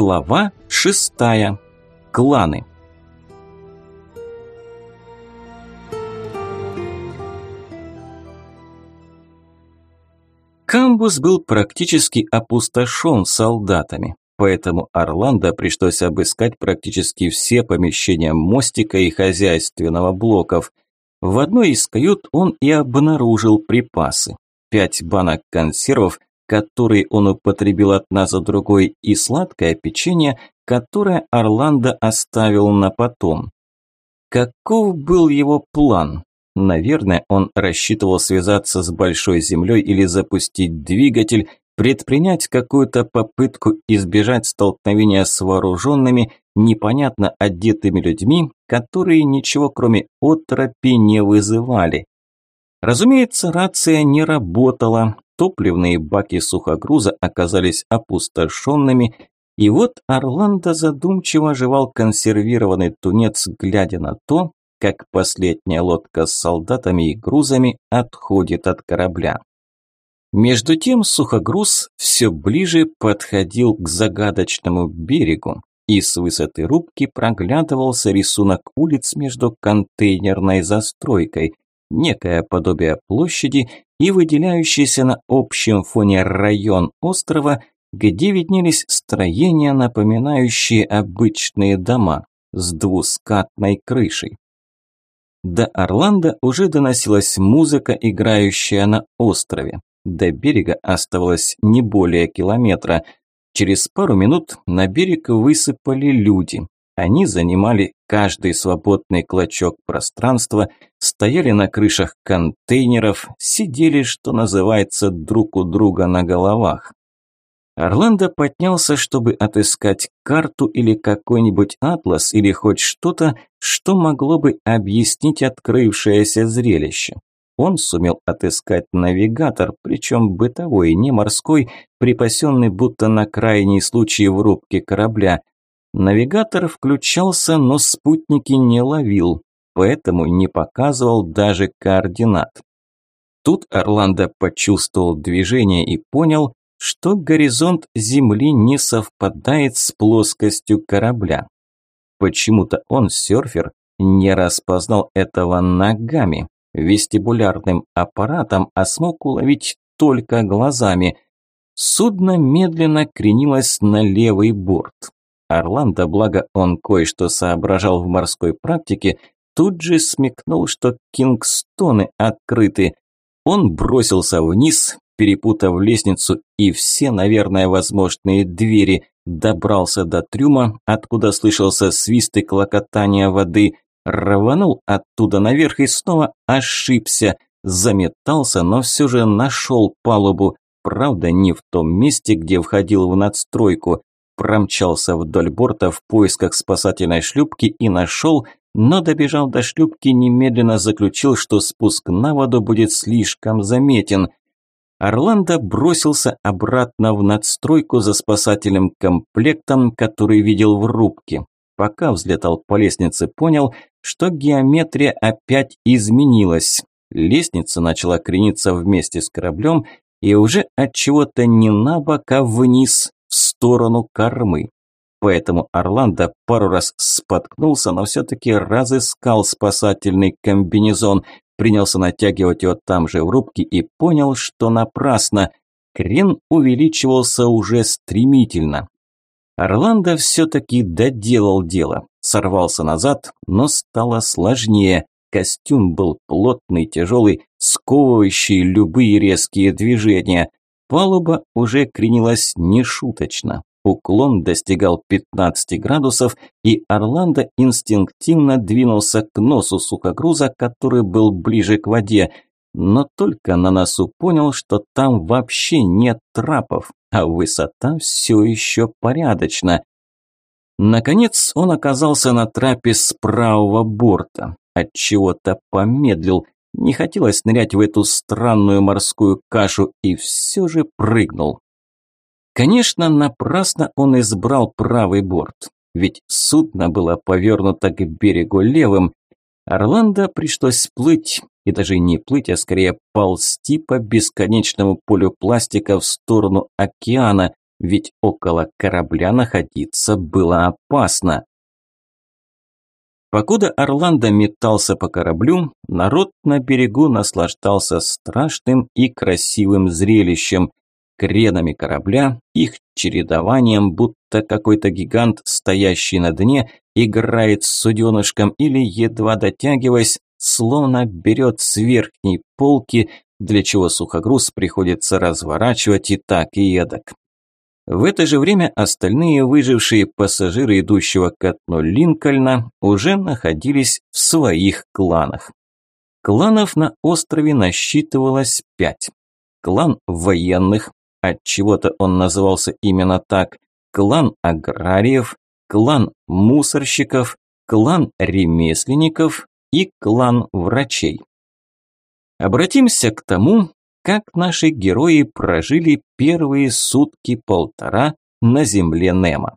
Глава шестая. Кланы. Камбус был практически опустошен солдатами, поэтому Орландо пришлось обыскать практически все помещения мостика и хозяйственного блоков. В одной из кают он и обнаружил припасы. Пять банок консервов, которые он употребил одна за другой, и сладкое печенье, которое Орландо оставил на потом. Каков был его план? Наверное, он рассчитывал связаться с Большой Землей или запустить двигатель, предпринять какую-то попытку избежать столкновения с вооруженными, непонятно одетыми людьми, которые ничего кроме отропи не вызывали. Разумеется, рация не работала, топливные баки сухогруза оказались опустошенными, и вот Орландо задумчиво жевал консервированный тунец, глядя на то, как последняя лодка с солдатами и грузами отходит от корабля. Между тем сухогруз все ближе подходил к загадочному берегу, и с высоты рубки проглядывался рисунок улиц между контейнерной застройкой, некое подобие площади и выделяющийся на общем фоне район острова, где виднелись строения, напоминающие обычные дома с двускатной крышей. До Орландо уже доносилась музыка, играющая на острове. До берега оставалось не более километра. Через пару минут на берег высыпали люди. Они занимали каждый свободный клочок пространства, стояли на крышах контейнеров, сидели, что называется, друг у друга на головах. Орландо поднялся, чтобы отыскать карту или какой-нибудь атлас или хоть что-то, что могло бы объяснить открывшееся зрелище. Он сумел отыскать навигатор, причем бытовой, не морской, припасенный будто на крайний случай в рубке корабля. Навигатор включался, но спутники не ловил, поэтому не показывал даже координат. Тут Орландо почувствовал движение и понял, что горизонт Земли не совпадает с плоскостью корабля. Почему-то он, серфер, не распознал этого ногами, вестибулярным аппаратом, а смог уловить только глазами. Судно медленно кренилось на левый борт. Орландо, благо он кое-что соображал в морской практике, тут же смекнул, что кингстоны открыты. Он бросился вниз, перепутав лестницу и все, наверное, возможные двери, добрался до трюма, откуда слышался свист и клокотание воды, рванул оттуда наверх и снова ошибся, заметался, но все же нашел палубу, правда, не в том месте, где входил в надстройку, промчался вдоль борта в поисках спасательной шлюпки и нашел, но добежал до шлюпки, немедленно заключил, что спуск на воду будет слишком заметен – Орландо бросился обратно в надстройку за спасательным комплектом, который видел в рубке. Пока взлетал по лестнице, понял, что геометрия опять изменилась. Лестница начала крениться вместе с кораблем и уже от чего-то не на бок, а вниз, сторону кормы. Поэтому Орландо пару раз споткнулся, но все-таки разыскал спасательный комбинезон, принялся натягивать его там же в рубке и понял, что напрасно. Крен увеличивался уже стремительно. Орландо все-таки доделал дело, сорвался назад, но стало сложнее. Костюм был плотный, тяжелый, сковывающий любые резкие движения. Палуба уже кренилась нешуточно. Уклон достигал 15 градусов, и Орландо инстинктивно двинулся к носу сухогруза, который был ближе к воде, но только на носу понял, что там вообще нет трапов, а высота все еще порядочна. Наконец он оказался на трапе с правого борта, от чего-то помедлил, не хотелось нырять в эту странную морскую кашу и все же прыгнул. Конечно, напрасно он избрал правый борт, ведь судно было повернуто к берегу левым. Орландо пришлось плыть, и даже не плыть, а скорее ползти по бесконечному полю пластика в сторону океана, ведь около корабля находиться было опасно. Покуда Орландо метался по кораблю, народ на берегу наслаждался страшным и красивым зрелищем. Кренами корабля, их чередованием, будто какой-то гигант, стоящий на дне, играет с суденышком или, едва дотягиваясь, словно берет с верхней полки, для чего сухогруз приходится разворачивать и так и эдак. В это же время остальные выжившие пассажиры идущего к дну Линкольна уже находились в своих кланах. Кланов на острове насчитывалось пять. Клан военных, от чего-то он назывался именно так, клан аграриев, клан мусорщиков, клан ремесленников и клан врачей. Обратимся к тому, как наши герои прожили первые сутки-полтора на земле Немо.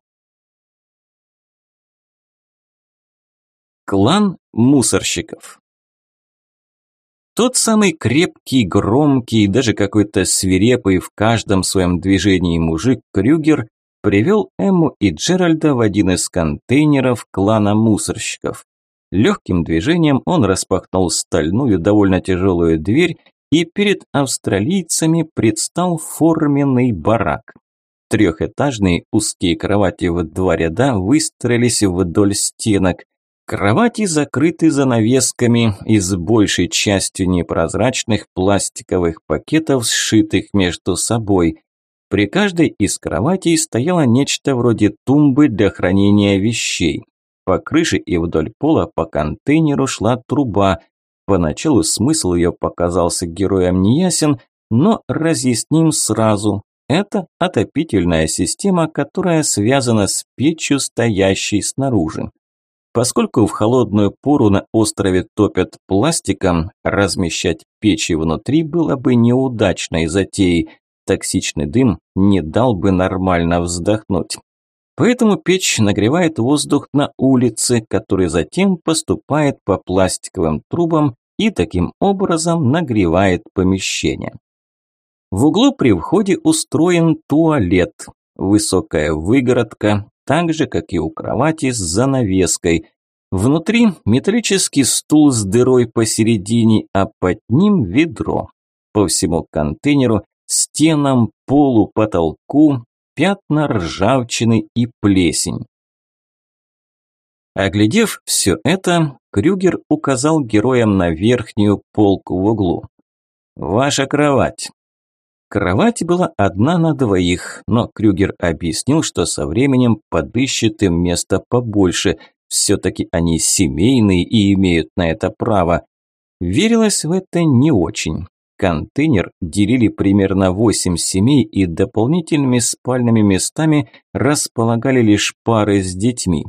Клан мусорщиков Тот самый крепкий, громкий, даже какой-то свирепый в каждом своем движении мужик Крюгер привел Эмму и Джеральда в один из контейнеров клана мусорщиков. Легким движением он распахнул стальную, довольно тяжелую дверь и перед австралийцами предстал форменный барак. Трехэтажные узкие кровати в два ряда выстроились вдоль стенок. Кровати закрыты занавесками из большей частью непрозрачных пластиковых пакетов, сшитых между собой. При каждой из кроватей стояло нечто вроде тумбы для хранения вещей. По крыше и вдоль пола по контейнеру шла труба, Поначалу смысл ее показался героям неясен, но разъясним сразу. Это отопительная система, которая связана с печью, стоящей снаружи. Поскольку в холодную пору на острове топят пластиком, размещать печи внутри было бы неудачной затеей. Токсичный дым не дал бы нормально вздохнуть. Поэтому печь нагревает воздух на улице, который затем поступает по пластиковым трубам и таким образом нагревает помещение. В углу при входе устроен туалет, высокая выгородка, так же, как и у кровати с занавеской. Внутри металлический стул с дырой посередине, а под ним ведро. По всему контейнеру, стенам, полу, потолку пятна ржавчины и плесень. Оглядев все это, Крюгер указал героям на верхнюю полку в углу. «Ваша кровать». Кровать была одна на двоих, но Крюгер объяснил, что со временем подыщет им место побольше. Все-таки они семейные и имеют на это право. Верилось в это не очень. Контейнер делили примерно 8 семей и дополнительными спальными местами располагали лишь пары с детьми.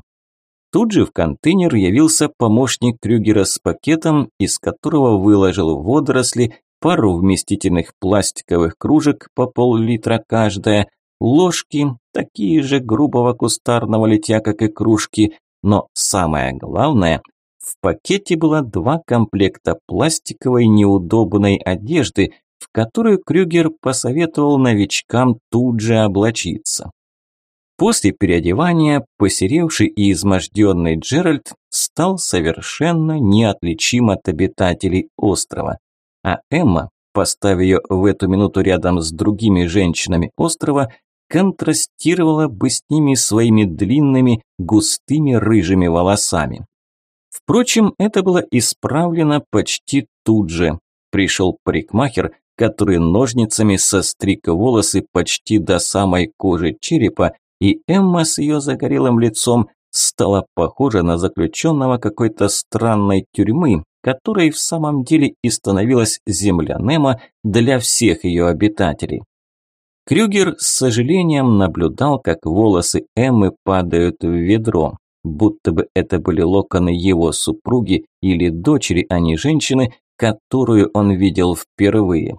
Тут же в контейнер явился помощник Крюгера с пакетом, из которого выложил водоросли, пару вместительных пластиковых кружек по пол-литра каждая, ложки, такие же грубого кустарного литья, как и кружки, но самое главное, в пакете было два комплекта пластиковой неудобной одежды, в которую Крюгер посоветовал новичкам тут же облачиться. После переодевания посеревший и изможденный Джеральд стал совершенно неотличим от обитателей острова. А Эмма, поставив ее в эту минуту рядом с другими женщинами острова, контрастировала бы с ними своими длинными, густыми рыжими волосами. Впрочем, это было исправлено почти тут же. Пришел парикмахер, который ножницами состриг волосы почти до самой кожи черепа и Эмма с ее загорелым лицом стала похожа на заключенного какой-то странной тюрьмы, которой в самом деле и становилась земля Немо для всех ее обитателей. Крюгер с сожалением наблюдал, как волосы Эммы падают в ведро, будто бы это были локоны его супруги или дочери, а не женщины, которую он видел впервые.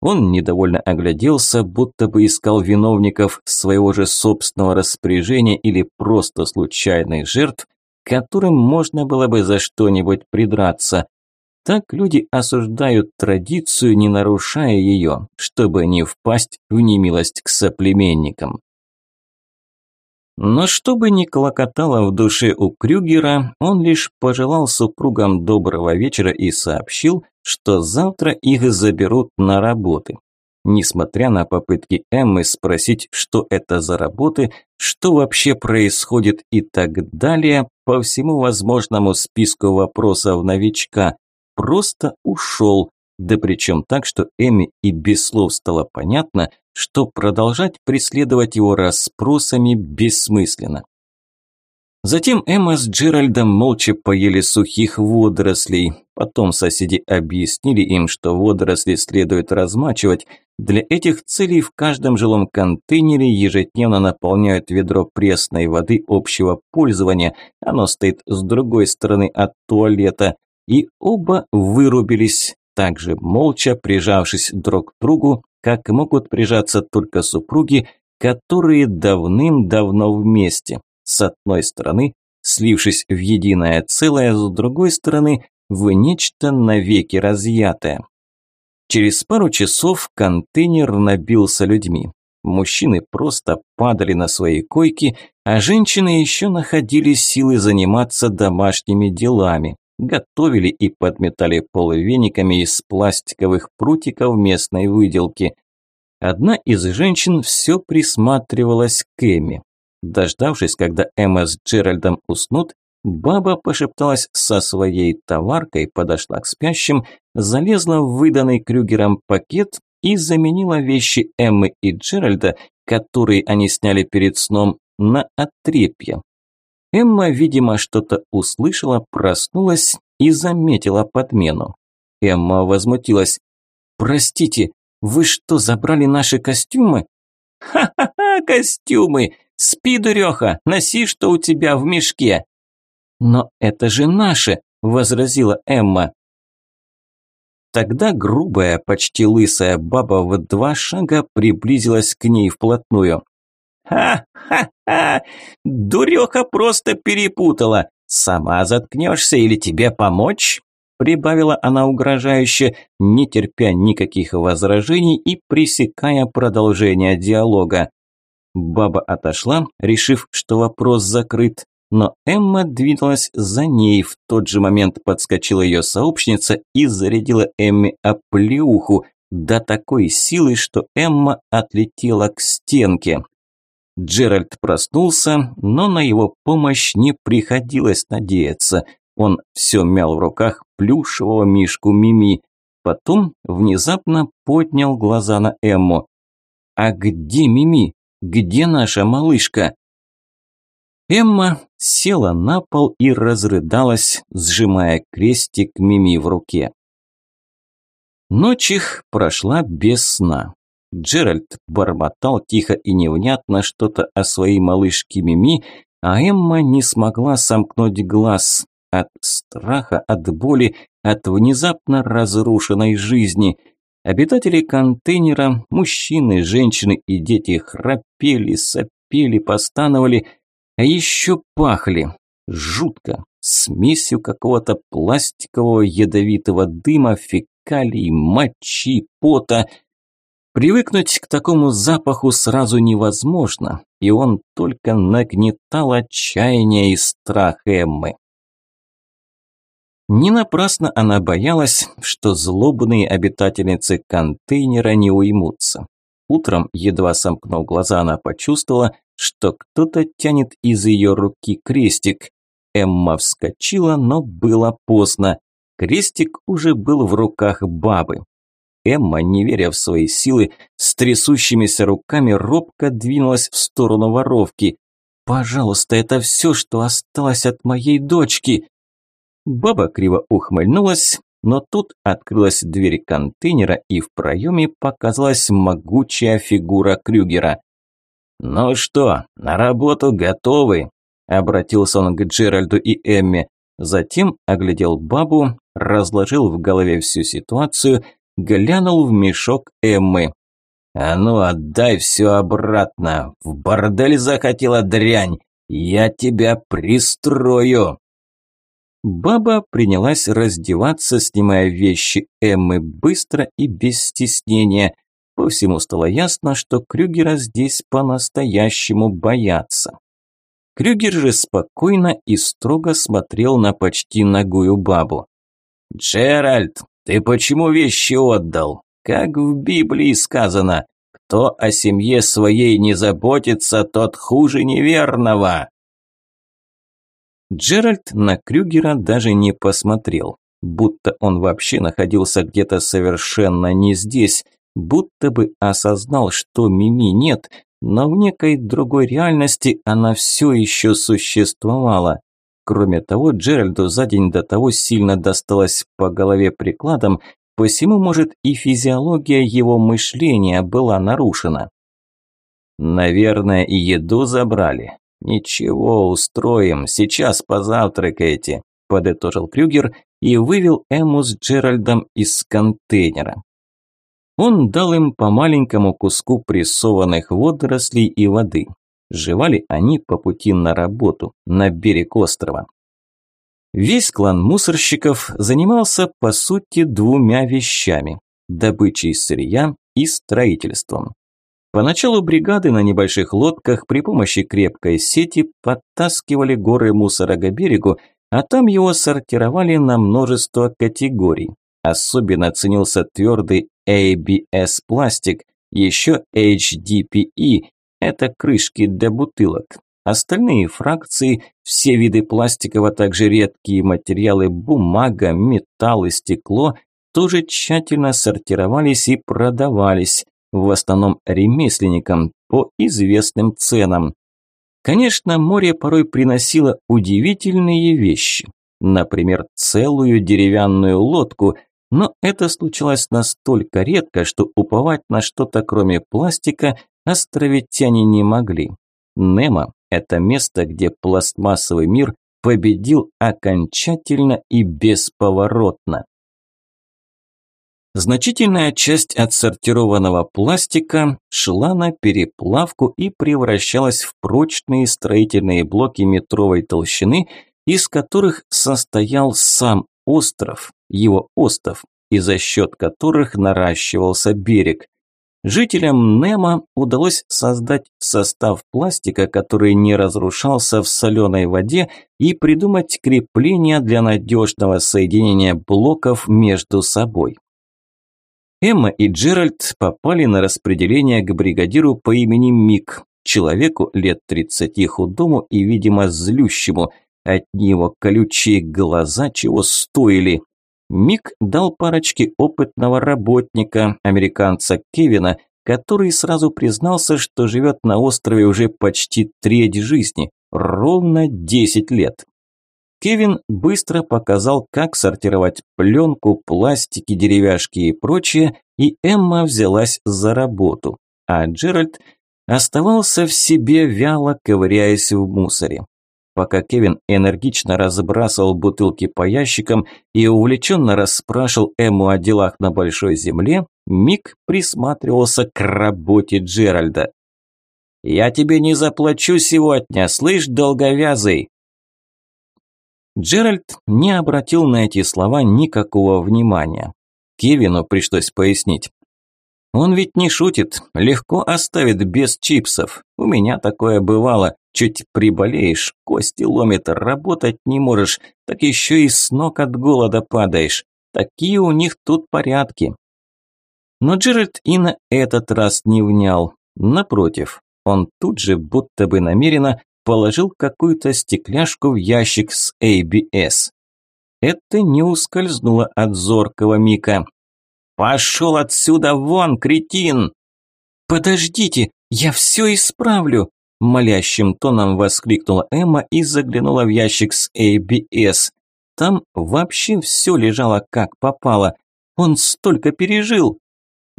Он недовольно огляделся, будто бы искал виновников своего же собственного распоряжения или просто случайных жертв, которым можно было бы за что-нибудь придраться. Так люди осуждают традицию, не нарушая ее, чтобы не впасть в немилость к соплеменникам. Но чтобы не клокотало в душе у Крюгера, он лишь пожелал супругам доброго вечера и сообщил, что завтра их заберут на работы. Несмотря на попытки Эммы спросить, что это за работы, что вообще происходит и так далее, по всему возможному списку вопросов новичка, просто ушел, да причем так, что Эми и без слов стало понятно, что продолжать преследовать его расспросами бессмысленно. Затем Эмма с Джеральдом молча поели сухих водорослей. Потом соседи объяснили им, что водоросли следует размачивать. Для этих целей в каждом жилом контейнере ежедневно наполняют ведро пресной воды общего пользования. Оно стоит с другой стороны от туалета. И оба вырубились, также молча прижавшись друг к другу, как могут прижаться только супруги, которые давным-давно вместе. С одной стороны, слившись в единое целое, с другой стороны, в нечто навеки разъятое. Через пару часов контейнер набился людьми. Мужчины просто падали на свои койки, а женщины еще находили силы заниматься домашними делами готовили и подметали пол вениками из пластиковых прутиков местной выделки. Одна из женщин все присматривалась к Эмме. Дождавшись, когда Эмма с Джеральдом уснут, баба пошепталась со своей товаркой, подошла к спящим, залезла в выданный Крюгером пакет и заменила вещи Эммы и Джеральда, которые они сняли перед сном, на отрепье. Эмма, видимо, что-то услышала, проснулась и заметила подмену. Эмма возмутилась. «Простите, вы что, забрали наши костюмы?» «Ха-ха-ха, костюмы! Спи, дуреха, носи, что у тебя в мешке!» «Но это же наши!» – возразила Эмма. Тогда грубая, почти лысая баба в два шага приблизилась к ней вплотную. «Ха-ха-ха! Дуреха просто перепутала! Сама заткнешься или тебе помочь?» Прибавила она угрожающе, не терпя никаких возражений и пресекая продолжение диалога. Баба отошла, решив, что вопрос закрыт, но Эмма двинулась за ней. В тот же момент подскочила ее сообщница и зарядила Эмме оплеуху до такой силы, что Эмма отлетела к стенке. Джеральд проснулся, но на его помощь не приходилось надеяться. Он все мял в руках плюшевого мишку Мими. Потом внезапно поднял глаза на Эмму. «А где Мими? Где наша малышка?» Эмма села на пол и разрыдалась, сжимая крестик Мими в руке. Ночь их прошла без сна. Джеральд бормотал тихо и невнятно что-то о своей малышке Мими, а Эмма не смогла сомкнуть глаз от страха, от боли, от внезапно разрушенной жизни. Обитатели контейнера, мужчины, женщины и дети храпели, сопели, постановали, а еще пахли. Жутко, смесью какого-то пластикового ядовитого дыма, фекалий, мочи, пота – Привыкнуть к такому запаху сразу невозможно, и он только нагнетал отчаяние и страх Эммы. Не напрасно она боялась, что злобные обитательницы контейнера не уймутся. Утром, едва сомкнув глаза, она почувствовала, что кто-то тянет из ее руки крестик. Эмма вскочила, но было поздно. Крестик уже был в руках бабы. Эмма, не веря в свои силы, с трясущимися руками робко двинулась в сторону воровки. «Пожалуйста, это все, что осталось от моей дочки!» Баба криво ухмыльнулась, но тут открылась дверь контейнера, и в проеме показалась могучая фигура Крюгера. «Ну что, на работу готовы?» – обратился он к Джеральду и Эмме. Затем оглядел бабу, разложил в голове всю ситуацию – глянул в мешок Эммы. «А ну, отдай все обратно! В бордель захотела дрянь! Я тебя пристрою!» Баба принялась раздеваться, снимая вещи Эммы быстро и без стеснения. По всему стало ясно, что Крюгера здесь по-настоящему боятся. Крюгер же спокойно и строго смотрел на почти ногую бабу. «Джеральд, ты почему вещи отдал? Как в Библии сказано, кто о семье своей не заботится, тот хуже неверного». Джеральд на Крюгера даже не посмотрел, будто он вообще находился где-то совершенно не здесь, будто бы осознал, что Мими нет, но в некой другой реальности она все еще существовала. Кроме того, Джеральду за день до того сильно досталось по голове прикладом, посему, может, и физиология его мышления была нарушена. Наверное, и еду забрали. «Ничего, устроим, сейчас позавтракаете», – подытожил Крюгер и вывел Эму с Джеральдом из контейнера. Он дал им по маленькому куску прессованных водорослей и воды. Жевали они по пути на работу, на берег острова. Весь клан мусорщиков занимался, по сути, двумя вещами – добычей сырья и строительством. Поначалу бригады на небольших лодках при помощи крепкой сети подтаскивали горы мусора к берегу, а там его сортировали на множество категорий. Особенно ценился твердый ABS пластик, еще HDPE – это крышки для бутылок. Остальные фракции, все виды пластиков, а также редкие материалы бумага, металл и стекло тоже тщательно сортировались и продавались в основном ремесленникам, по известным ценам. Конечно, море порой приносило удивительные вещи. Например, целую деревянную лодку, но это случалось настолько редко, что уповать на что-то кроме пластика островитяне не могли. Немо – это место, где пластмассовый мир победил окончательно и бесповоротно. Значительная часть отсортированного пластика шла на переплавку и превращалась в прочные строительные блоки метровой толщины, из которых состоял сам остров, его остов, и за счет которых наращивался берег. Жителям Немо удалось создать состав пластика, который не разрушался в соленой воде, и придумать крепления для надежного соединения блоков между собой. Эмма и Джеральд попали на распределение к бригадиру по имени Мик, человеку лет 30 худому и, видимо, злющему. От него колючие глаза чего стоили. Мик дал парочке опытного работника, американца Кевина, который сразу признался, что живет на острове уже почти треть жизни, ровно 10 лет. Кевин быстро показал, как сортировать пленку, пластики, деревяшки и прочее, и Эмма взялась за работу, а Джеральд оставался в себе, вяло ковыряясь в мусоре. Пока Кевин энергично разбрасывал бутылки по ящикам и увлеченно расспрашивал Эмму о делах на Большой Земле, Мик присматривался к работе Джеральда. «Я тебе не заплачу сегодня, слышь, долговязый!» Джеральд не обратил на эти слова никакого внимания. Кевину пришлось пояснить. Он ведь не шутит, легко оставит без чипсов. У меня такое бывало. Чуть приболеешь, кости ломит, работать не можешь, так еще и с ног от голода падаешь. Такие у них тут порядки. Но Джеральд и на этот раз не внял. Напротив, он тут же, будто бы намеренно, положил какую-то стекляшку в ящик с ABS. Это не ускользнуло от зоркого Мика. «Пошел отсюда вон, кретин!» «Подождите, я все исправлю!» Молящим тоном воскликнула Эмма и заглянула в ящик с ABS. Там вообще все лежало как попало. Он столько пережил.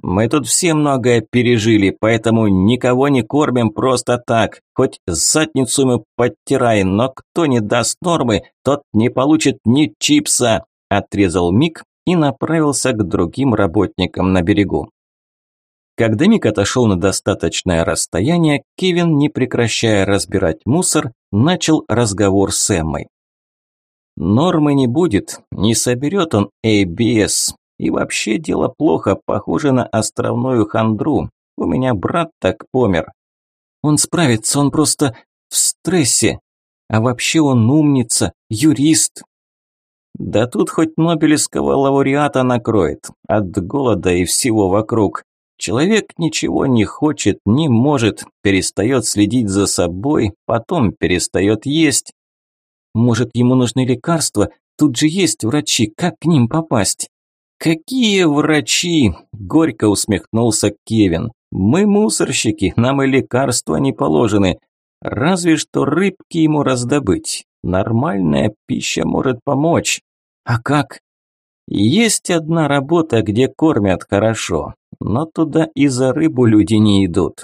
Мы тут все многое пережили, поэтому никого не кормим просто так. Хоть задницу мы подтирай, но кто не даст нормы, тот не получит ни чипса», – отрезал Мик и направился к другим работникам на берегу. Когда Мик отошел на достаточное расстояние, Кевин, не прекращая разбирать мусор, начал разговор с Эммой. Нормы не будет, не соберет он ABS. И вообще дело плохо, похоже на островную хандру. У меня брат так помер. Он справится, он просто в стрессе. А вообще он умница, юрист. Да тут хоть Нобелевского лауреата накроет. От голода и всего вокруг. Человек ничего не хочет, не может, перестает следить за собой, потом перестает есть. Может, ему нужны лекарства? Тут же есть врачи, как к ним попасть? Какие врачи? Горько усмехнулся Кевин. Мы мусорщики, нам и лекарства не положены. Разве что рыбки ему раздобыть. Нормальная пища может помочь. А как? Есть одна работа, где кормят хорошо, но туда и за рыбу люди не идут.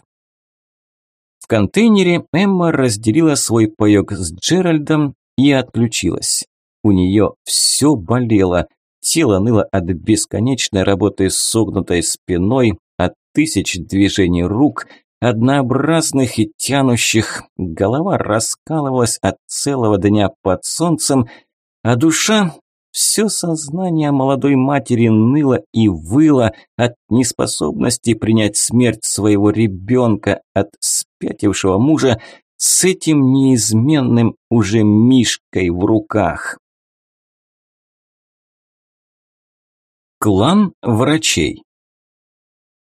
В контейнере Эмма разделила свой паёк с Джеральдом и отключилась. У нее все болело, тело ныло от бесконечной работы с согнутой спиной, от тысяч движений рук, однообразных и тянущих, голова раскалывалась от целого дня под солнцем, а душа все сознание молодой матери ныло и выло от неспособности принять смерть своего ребенка, от спятившего мужа с этим неизменным уже мишкой в руках. Клан врачей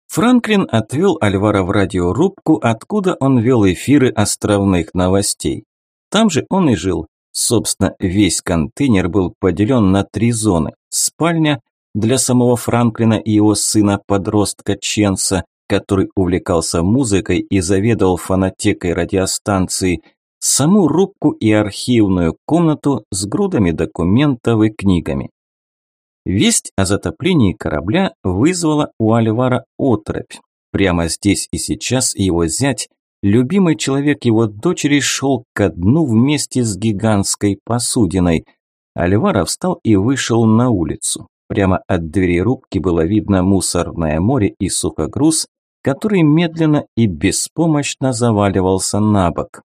Франклин отвел Альвара в радиорубку, откуда он вел эфиры островных новостей. Там же он и жил, Собственно, весь контейнер был поделен на три зоны. Спальня для самого Франклина и его сына-подростка Ченса, который увлекался музыкой и заведовал фонотекой радиостанции, саму рубку и архивную комнату с грудами документов и книгами. Весть о затоплении корабля вызвала у Альвара отрыбь. Прямо здесь и сейчас его зять Любимый человек его дочери шел ко дну вместе с гигантской посудиной. Альвара встал и вышел на улицу. Прямо от двери рубки было видно мусорное море и сухогруз, который медленно и беспомощно заваливался на бок.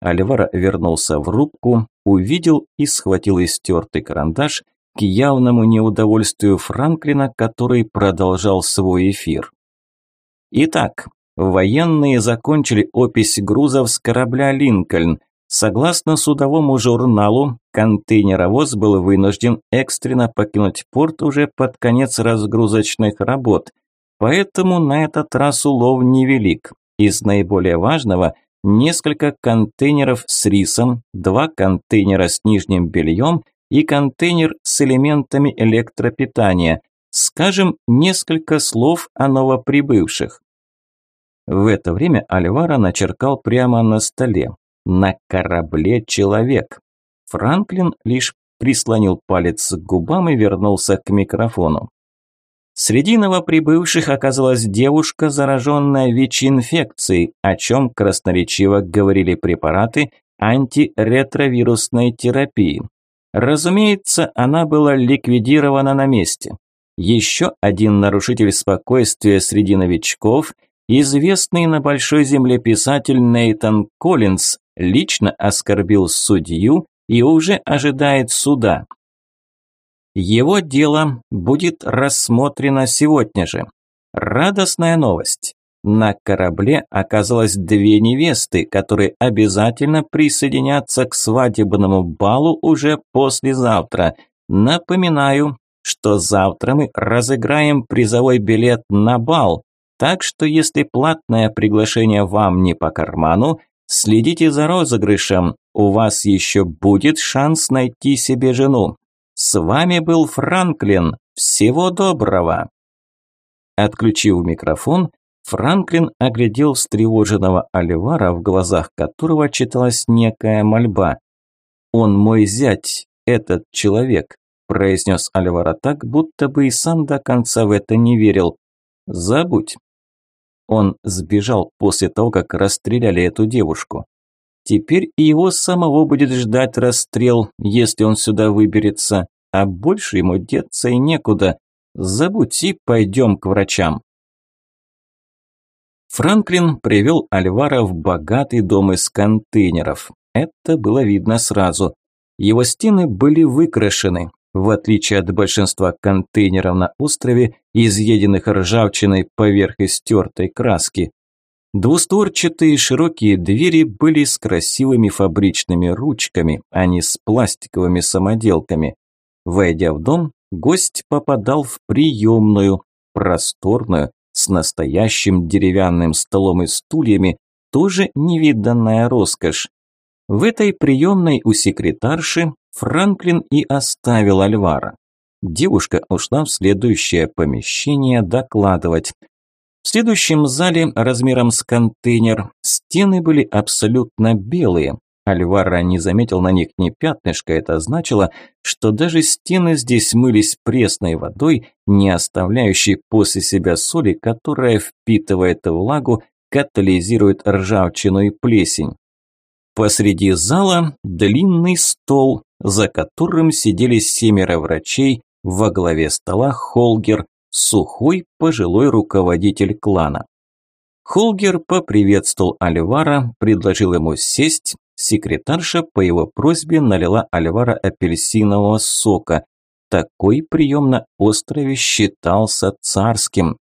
Альвара вернулся в рубку, увидел и схватил истертый карандаш к явному неудовольствию Франклина, который продолжал свой эфир. Итак, Военные закончили опись грузов с корабля «Линкольн». Согласно судовому журналу, контейнеровоз был вынужден экстренно покинуть порт уже под конец разгрузочных работ. Поэтому на этот раз улов невелик. Из наиболее важного – несколько контейнеров с рисом, два контейнера с нижним бельем и контейнер с элементами электропитания. Скажем, несколько слов о новоприбывших. В это время Альвара начеркал прямо на столе. На корабле человек. Франклин лишь прислонил палец к губам и вернулся к микрофону. Среди новоприбывших оказалась девушка, зараженная ВИЧ-инфекцией, о чем красноречиво говорили препараты антиретровирусной терапии. Разумеется, она была ликвидирована на месте. Еще один нарушитель спокойствия среди новичков – Известный на Большой Земле писатель Нейтан Коллинз лично оскорбил судью и уже ожидает суда. Его дело будет рассмотрено сегодня же. Радостная новость. На корабле оказалось две невесты, которые обязательно присоединятся к свадебному балу уже послезавтра. Напоминаю, что завтра мы разыграем призовой билет на бал, так что если платное приглашение вам не по карману, следите за розыгрышем, у вас еще будет шанс найти себе жену. С вами был Франклин. Всего доброго. Отключив микрофон, Франклин оглядел встревоженного Оливара, в глазах которого читалась некая мольба. «Он мой зять, этот человек», – произнес Альвара так, будто бы и сам до конца в это не верил. «Забудь, он сбежал после того, как расстреляли эту девушку. Теперь и его самого будет ждать расстрел, если он сюда выберется, а больше ему деться и некуда. Забудь и пойдем к врачам. Франклин привел Альвара в богатый дом из контейнеров. Это было видно сразу. Его стены были выкрашены, в отличие от большинства контейнеров на острове, изъеденных ржавчиной поверх истертой краски. Двустворчатые широкие двери были с красивыми фабричными ручками, а не с пластиковыми самоделками. Войдя в дом, гость попадал в приемную, просторную, с настоящим деревянным столом и стульями, тоже невиданная роскошь. В этой приемной у секретарши Франклин и оставил Альвара. Девушка ушла в следующее помещение докладывать. В следующем зале размером с контейнер стены были абсолютно белые. Альвара не заметил на них ни пятнышка, это значило, что даже стены здесь мылись пресной водой, не оставляющей после себя соли, которая впитывает влагу, катализирует ржавчину и плесень. Посреди зала длинный стол, за которым сидели семеро врачей, во главе стола Холгер, сухой пожилой руководитель клана. Холгер поприветствовал Альвара, предложил ему сесть, секретарша по его просьбе налила Альвара апельсинового сока. Такой прием на острове считался царским.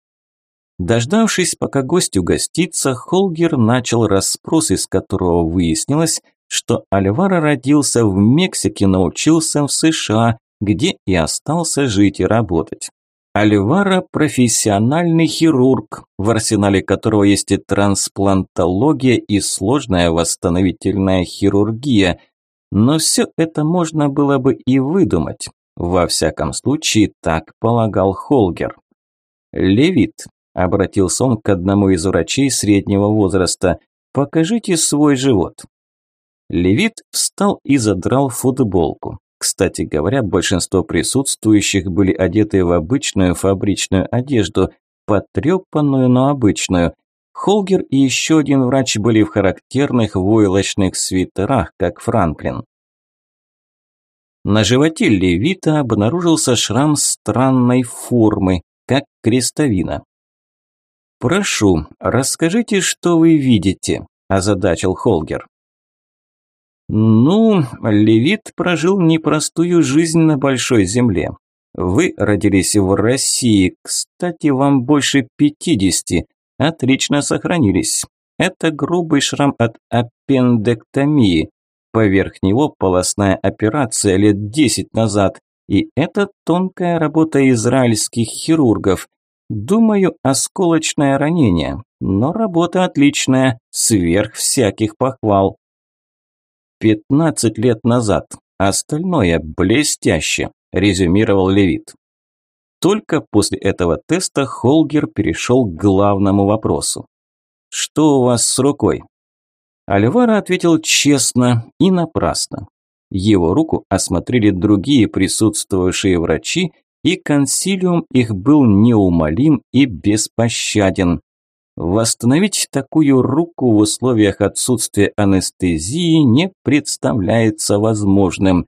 Дождавшись, пока гость угостится, Холгер начал расспрос, из которого выяснилось, что Альваро родился в Мексике, научился в США, где и остался жить и работать. Альваро – профессиональный хирург, в арсенале которого есть и трансплантология, и сложная восстановительная хирургия. Но все это можно было бы и выдумать. Во всяком случае, так полагал Холгер. Левит, Обратился он к одному из врачей среднего возраста. «Покажите свой живот». Левит встал и задрал футболку. Кстати говоря, большинство присутствующих были одеты в обычную фабричную одежду, потрепанную, но обычную. Холгер и еще один врач были в характерных войлочных свитерах, как Франклин. На животе Левита обнаружился шрам странной формы, как крестовина. «Прошу, расскажите, что вы видите», – озадачил Холгер. «Ну, Левит прожил непростую жизнь на большой земле. Вы родились в России, кстати, вам больше пятидесяти, отлично сохранились. Это грубый шрам от аппендэктомии. Поверх него полостная операция лет десять назад, и это тонкая работа израильских хирургов – Думаю, осколочное ранение, но работа отличная, сверх всяких похвал. Пятнадцать лет назад. Остальное блестяще, резюмировал Левит. Только после этого теста Холгер перешел к главному вопросу. «Что у вас с рукой?» Альвара ответил честно и напрасно. Его руку осмотрели другие присутствовавшие врачи и консилиум их был неумолим и беспощаден. Восстановить такую руку в условиях отсутствия анестезии не представляется возможным.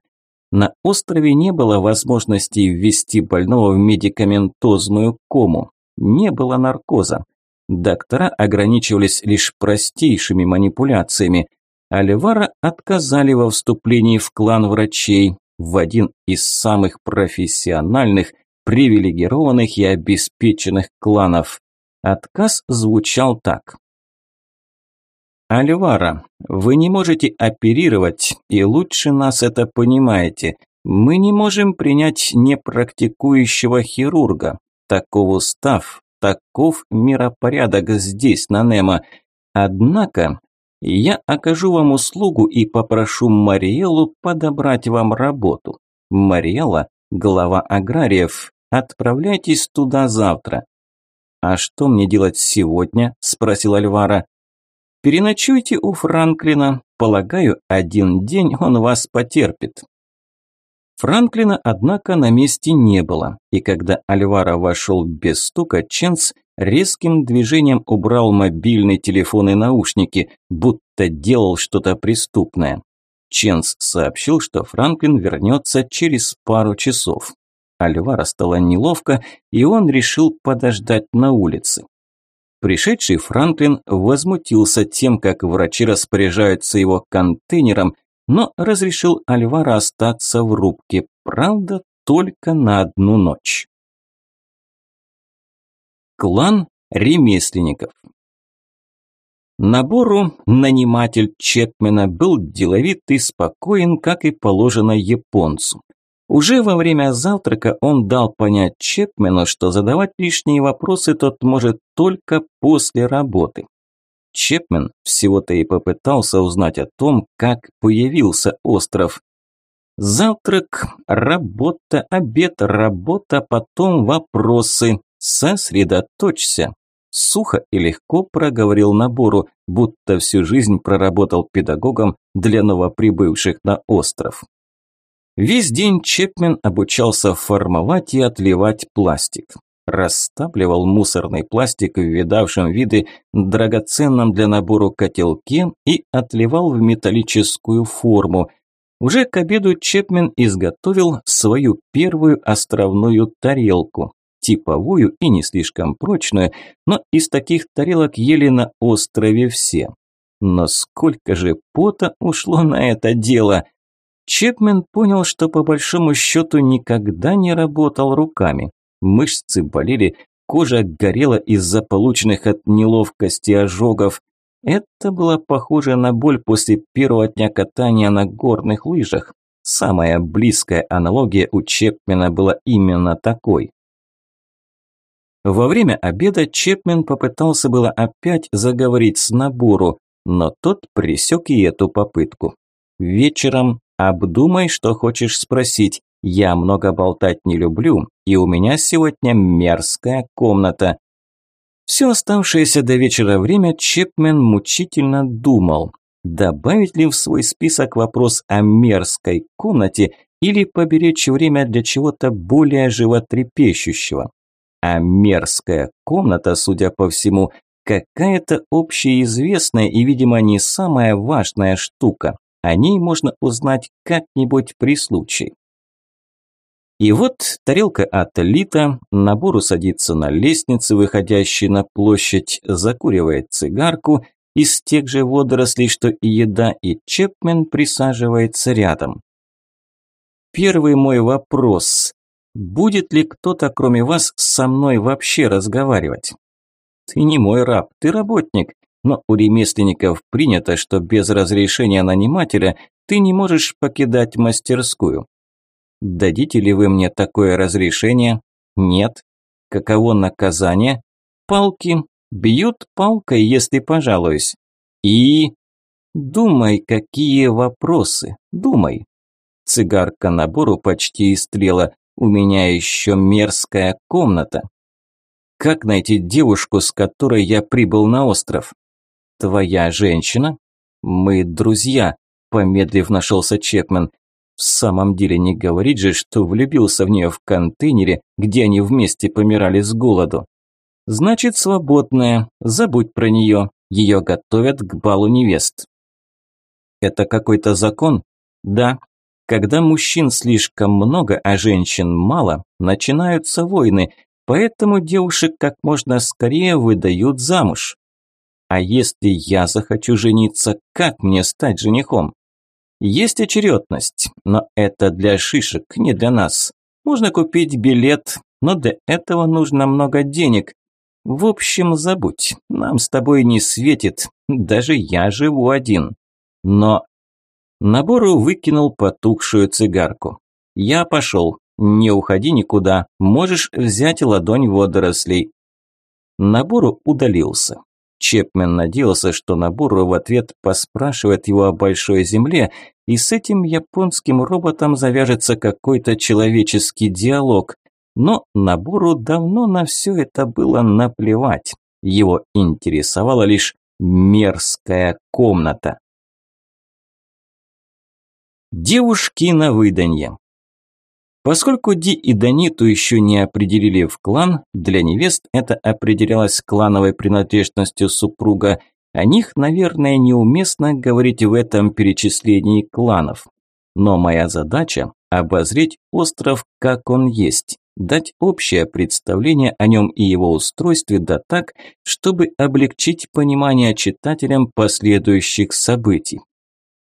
На острове не было возможности ввести больного в медикаментозную кому, не было наркоза. Доктора ограничивались лишь простейшими манипуляциями. Альвара отказали во вступлении в клан врачей, в один из самых профессиональных, привилегированных и обеспеченных кланов. Отказ звучал так. «Альвара, вы не можете оперировать, и лучше нас это понимаете. Мы не можем принять непрактикующего хирурга. Таков устав, таков миропорядок здесь, на Немо. Однако я окажу вам услугу и попрошу Мариэлу подобрать вам работу. Мариэла – глава аграриев. Отправляйтесь туда завтра». «А что мне делать сегодня?» – спросил Альвара. «Переночуйте у Франклина. Полагаю, один день он вас потерпит». Франклина, однако, на месте не было, и когда Альвара вошел без стука, Ченс резким движением убрал мобильный телефон и наушники, будто делал что-то преступное. Ченс сообщил, что Франклин вернется через пару часов. Альвара стало неловко, и он решил подождать на улице. Пришедший Франклин возмутился тем, как врачи распоряжаются его контейнером, но разрешил Альвара остаться в рубке, правда, только на одну ночь. Клан ремесленников Набору наниматель Чепмена был деловит и спокоен, как и положено японцу. Уже во время завтрака он дал понять Чепмену, что задавать лишние вопросы тот может только после работы. Чепмен всего-то и попытался узнать о том, как появился остров. Завтрак, работа, обед, работа, потом вопросы. Сосредоточься. Сухо и легко проговорил Набору, будто всю жизнь проработал педагогом для новоприбывших на остров. Весь день Чепмен обучался формовать и отливать пластик. Растапливал мусорный пластик в видавшем виды драгоценном для набору котелке и отливал в металлическую форму. Уже к обеду Чепмен изготовил свою первую островную тарелку, типовую и не слишком прочную, но из таких тарелок ели на острове все. Но сколько же пота ушло на это дело! Чепмен понял, что по большому счету никогда не работал руками. Мышцы болели, кожа горела из-за полученных от неловкости ожогов. Это было похоже на боль после первого дня катания на горных лыжах. Самая близкая аналогия у Чепмена была именно такой. Во время обеда Чепмен попытался было опять заговорить с Набуру, но тот пресек и эту попытку. Вечером Обдумай, что хочешь спросить. Я много болтать не люблю, и у меня сегодня мерзкая комната. Все оставшееся до вечера время Чепмен мучительно думал, добавить ли в свой список вопрос о мерзкой комнате или поберечь время для чего-то более животрепещущего. А мерзкая комната, судя по всему, какая-то общеизвестная и, видимо, не самая важная штука. О ней можно узнать как-нибудь при случае. И вот тарелка отлита, набору садится на лестнице, выходящей на площадь, закуривает цигарку из тех же водорослей, что и еда, и Чепмен присаживается рядом. Первый мой вопрос. Будет ли кто-то, кроме вас, со мной вообще разговаривать? Ты не мой раб, ты работник но у ремесленников принято, что без разрешения нанимателя ты не можешь покидать мастерскую. Дадите ли вы мне такое разрешение? Нет. Каково наказание? Палки. Бьют палкой, если пожалуюсь. И... Думай, какие вопросы. Думай. Цигарка набору почти истрела. У меня еще мерзкая комната. Как найти девушку, с которой я прибыл на остров? «Твоя женщина?» «Мы друзья», – помедлив нашелся Чекман. «В самом деле не говорит же, что влюбился в нее в контейнере, где они вместе помирали с голоду». «Значит, свободная. Забудь про нее. Ее готовят к балу невест». «Это какой-то закон?» «Да. Когда мужчин слишком много, а женщин мало, начинаются войны, поэтому девушек как можно скорее выдают замуж. А если я захочу жениться, как мне стать женихом? Есть очередность, но это для шишек, не для нас. Можно купить билет, но для этого нужно много денег. В общем, забудь, нам с тобой не светит, даже я живу один. Но... Набору выкинул потухшую цигарку. Я пошел, не уходи никуда, можешь взять ладонь водорослей. Набору удалился. Чепмен надеялся, что Набуру в ответ поспрашивает его о большой земле, и с этим японским роботом завяжется какой-то человеческий диалог. Но Набуру давно на все это было наплевать. Его интересовала лишь мерзкая комната. Девушки на выданье. Поскольку Ди и Даниту еще не определили в клан, для невест это определялось клановой принадлежностью супруга, о них, наверное, неуместно говорить в этом перечислении кланов. Но моя задача – обозреть остров, как он есть, дать общее представление о нем и его устройстве, да так, чтобы облегчить понимание читателям последующих событий.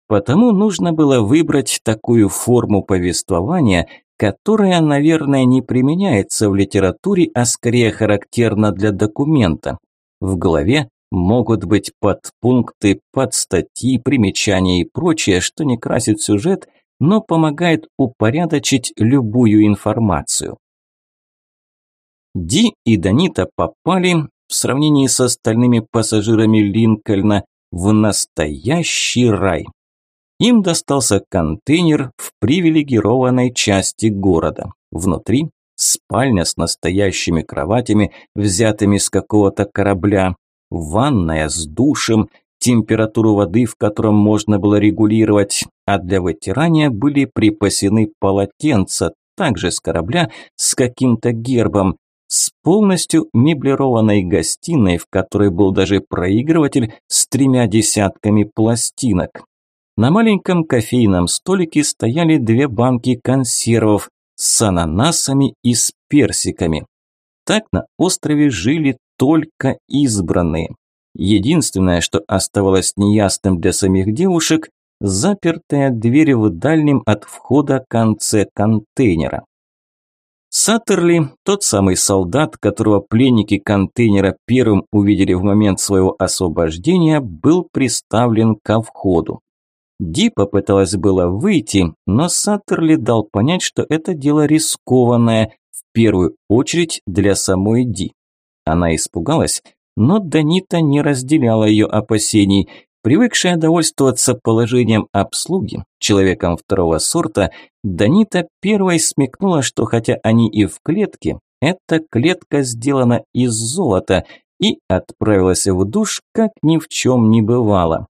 Потому нужно было выбрать такую форму повествования, которая, наверное, не применяется в литературе, а скорее характерна для документа. В голове могут быть подпункты, подстатьи, примечания и прочее, что не красит сюжет, но помогает упорядочить любую информацию. Ди и Данита попали, в сравнении с остальными пассажирами Линкольна, в настоящий рай. Им достался контейнер в привилегированной части города. Внутри спальня с настоящими кроватями, взятыми с какого-то корабля, ванная с душем, температуру воды, в котором можно было регулировать, а для вытирания были припасены полотенца, также с корабля, с каким-то гербом, с полностью меблированной гостиной, в которой был даже проигрыватель с тремя десятками пластинок. На маленьком кофейном столике стояли две банки консервов с ананасами и с персиками. Так на острове жили только избранные. Единственное, что оставалось неясным для самих девушек – запертая дверь в дальнем от входа конце контейнера. Саттерли, тот самый солдат, которого пленники контейнера первым увидели в момент своего освобождения, был приставлен ко входу. Ди попыталась было выйти, но Саттерли дал понять, что это дело рискованное, в первую очередь для самой Ди. Она испугалась, но Данита не разделяла ее опасений. Привыкшая довольствоваться положением обслуги, человеком второго сорта, Данита первой смекнула, что хотя они и в клетке, эта клетка сделана из золота, и отправилась в душ, как ни в чем не бывало.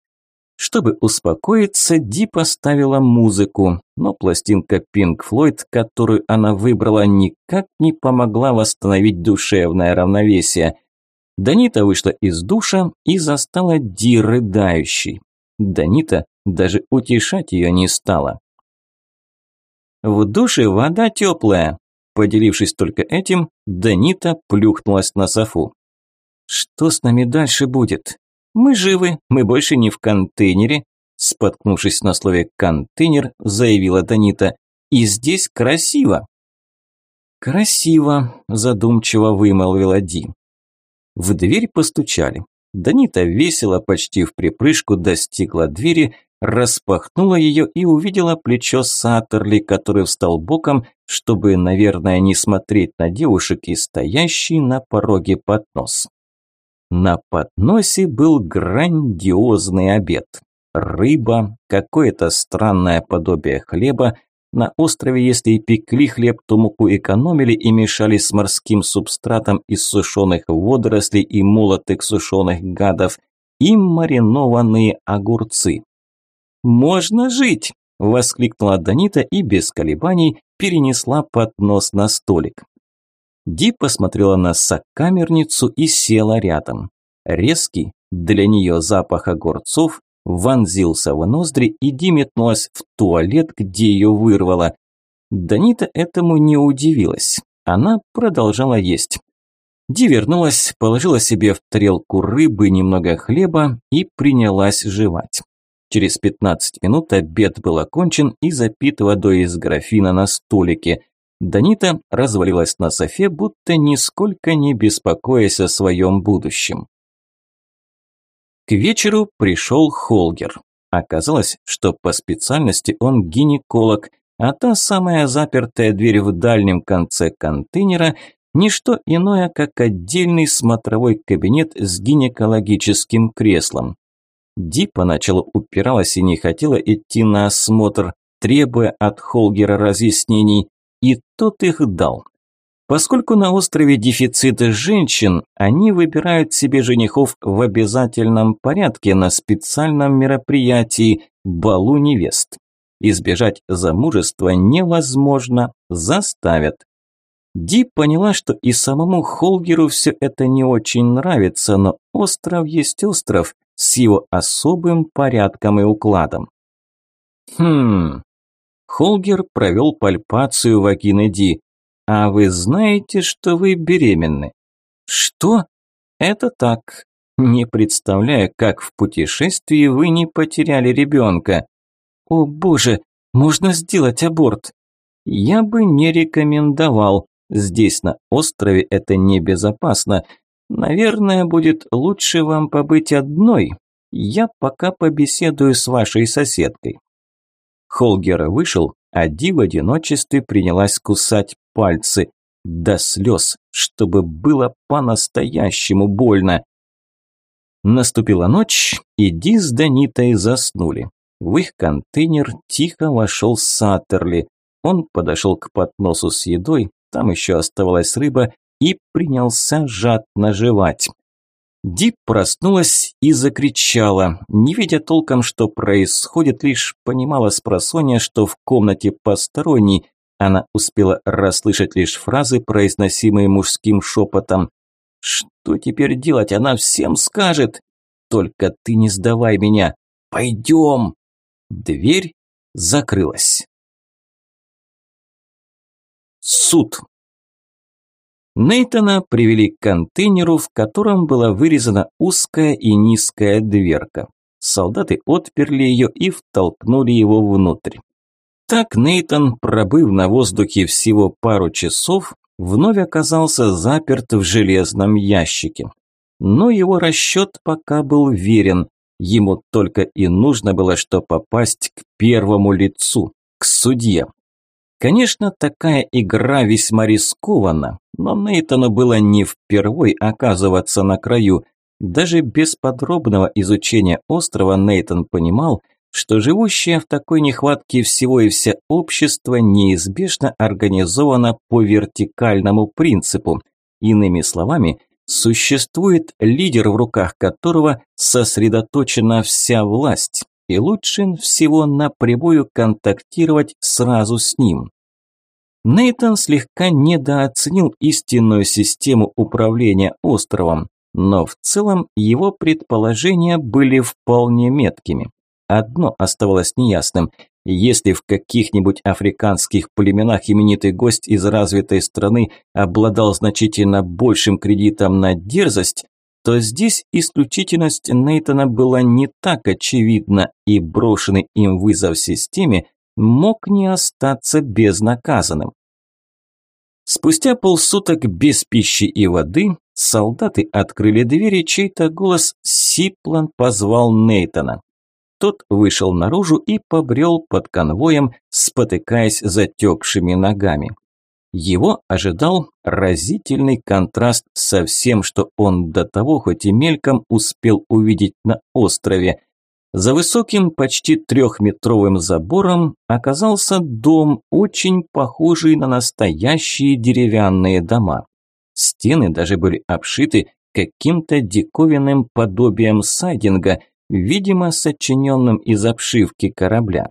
Чтобы успокоиться, Ди поставила музыку, но пластинка Pink Floyd, которую она выбрала, никак не помогла восстановить душевное равновесие. Данита вышла из душа и застала Ди рыдающей. Данита даже утешать ее не стала. «В душе вода теплая», Поделившись только этим, Данита плюхнулась на софу. «Что с нами дальше будет? «Мы живы, мы больше не в контейнере», споткнувшись на слове «контейнер», заявила Данита. «И здесь красиво». «Красиво», задумчиво вымолвила Ди. В дверь постучали. Данита весело, почти в припрыжку достигла двери, распахнула ее и увидела плечо Саттерли, который встал боком, чтобы, наверное, не смотреть на девушек и стоящий на пороге поднос. На подносе был грандиозный обед. Рыба, какое-то странное подобие хлеба. На острове, если и пекли хлеб, то муку экономили и мешали с морским субстратом из сушеных водорослей и молотых сушеных гадов. И маринованные огурцы. «Можно жить!» – воскликнула Данита и без колебаний перенесла поднос на столик. Ди посмотрела на сокамерницу и села рядом. Резкий, для нее запах огурцов, вонзился в ноздри и Ди метнулась в туалет, где ее вырвало. Данита этому не удивилась. Она продолжала есть. Ди вернулась, положила себе в тарелку рыбы немного хлеба и принялась жевать. Через 15 минут обед был окончен и запит водой из графина на столике. Данита развалилась на софе, будто нисколько не беспокоясь о своем будущем. К вечеру пришел Холгер. Оказалось, что по специальности он гинеколог, а та самая запертая дверь в дальнем конце контейнера – не что иное, как отдельный смотровой кабинет с гинекологическим креслом. Ди поначалу упиралась и не хотела идти на осмотр, требуя от Холгера разъяснений, и тот их дал. Поскольку на острове дефицит женщин, они выбирают себе женихов в обязательном порядке на специальном мероприятии – балу невест. Избежать замужества невозможно, заставят. Ди поняла, что и самому Холгеру все это не очень нравится, но остров есть остров с его особым порядком и укладом. Хм, Холгер провел пальпацию вагины Ди. «А вы знаете, что вы беременны?» «Что?» «Это так. Не представляю, как в путешествии вы не потеряли ребенка. О боже, можно сделать аборт. Я бы не рекомендовал. Здесь на острове это небезопасно. Наверное, будет лучше вам побыть одной. Я пока побеседую с вашей соседкой. Холгер вышел, а Ди в одиночестве принялась кусать пальцы до слез, чтобы было по-настоящему больно. Наступила ночь, и Ди с Данитой заснули. В их контейнер тихо вошел Саттерли. Он подошел к подносу с едой, там еще оставалась рыба, и принялся жадно жевать. Дип проснулась и закричала, не видя толком, что происходит, лишь понимала с просонья, что в комнате посторонний. Она успела расслышать лишь фразы, произносимые мужским шепотом. «Что теперь делать? Она всем скажет! Только ты не сдавай меня! Пойдем!» Дверь закрылась. Суд. Нейтона привели к контейнеру, в котором была вырезана узкая и низкая дверка. Солдаты отперли ее и втолкнули его внутрь. Так Нейтон, пробыв на воздухе всего пару часов, вновь оказался заперт в железном ящике. Но его расчет пока был верен. Ему только и нужно было, что попасть к первому лицу, к судье. Конечно, такая игра весьма рискована, но Нейтану было не впервой оказываться на краю. Даже без подробного изучения острова Нейтан понимал, что живущее в такой нехватке всего и вся общество неизбежно организовано по вертикальному принципу. Иными словами, Существует лидер, в руках которого сосредоточена вся власть, и лучше всего напрямую контактировать сразу с ним. Нейтан слегка недооценил истинную систему управления островом, но в целом его предположения были вполне меткими. Одно оставалось неясным – если в каких-нибудь африканских племенах именитый гость из развитой страны обладал значительно большим кредитом на дерзость, то здесь исключительность Нейтона была не так очевидна, и брошенный им вызов системе мог не остаться безнаказанным. Спустя полсуток без пищи и воды солдаты открыли двери, чей-то голос сиплан позвал Нейтона. Тот вышел наружу и побрел под конвоем, спотыкаясь затекшими ногами. Его ожидал разительный контраст со всем, что он до того хоть и мельком успел увидеть на острове. За высоким, почти трехметровым забором оказался дом, очень похожий на настоящие деревянные дома. Стены даже были обшиты каким-то диковинным подобием сайдинга, видимо, сочиненным из обшивки корабля.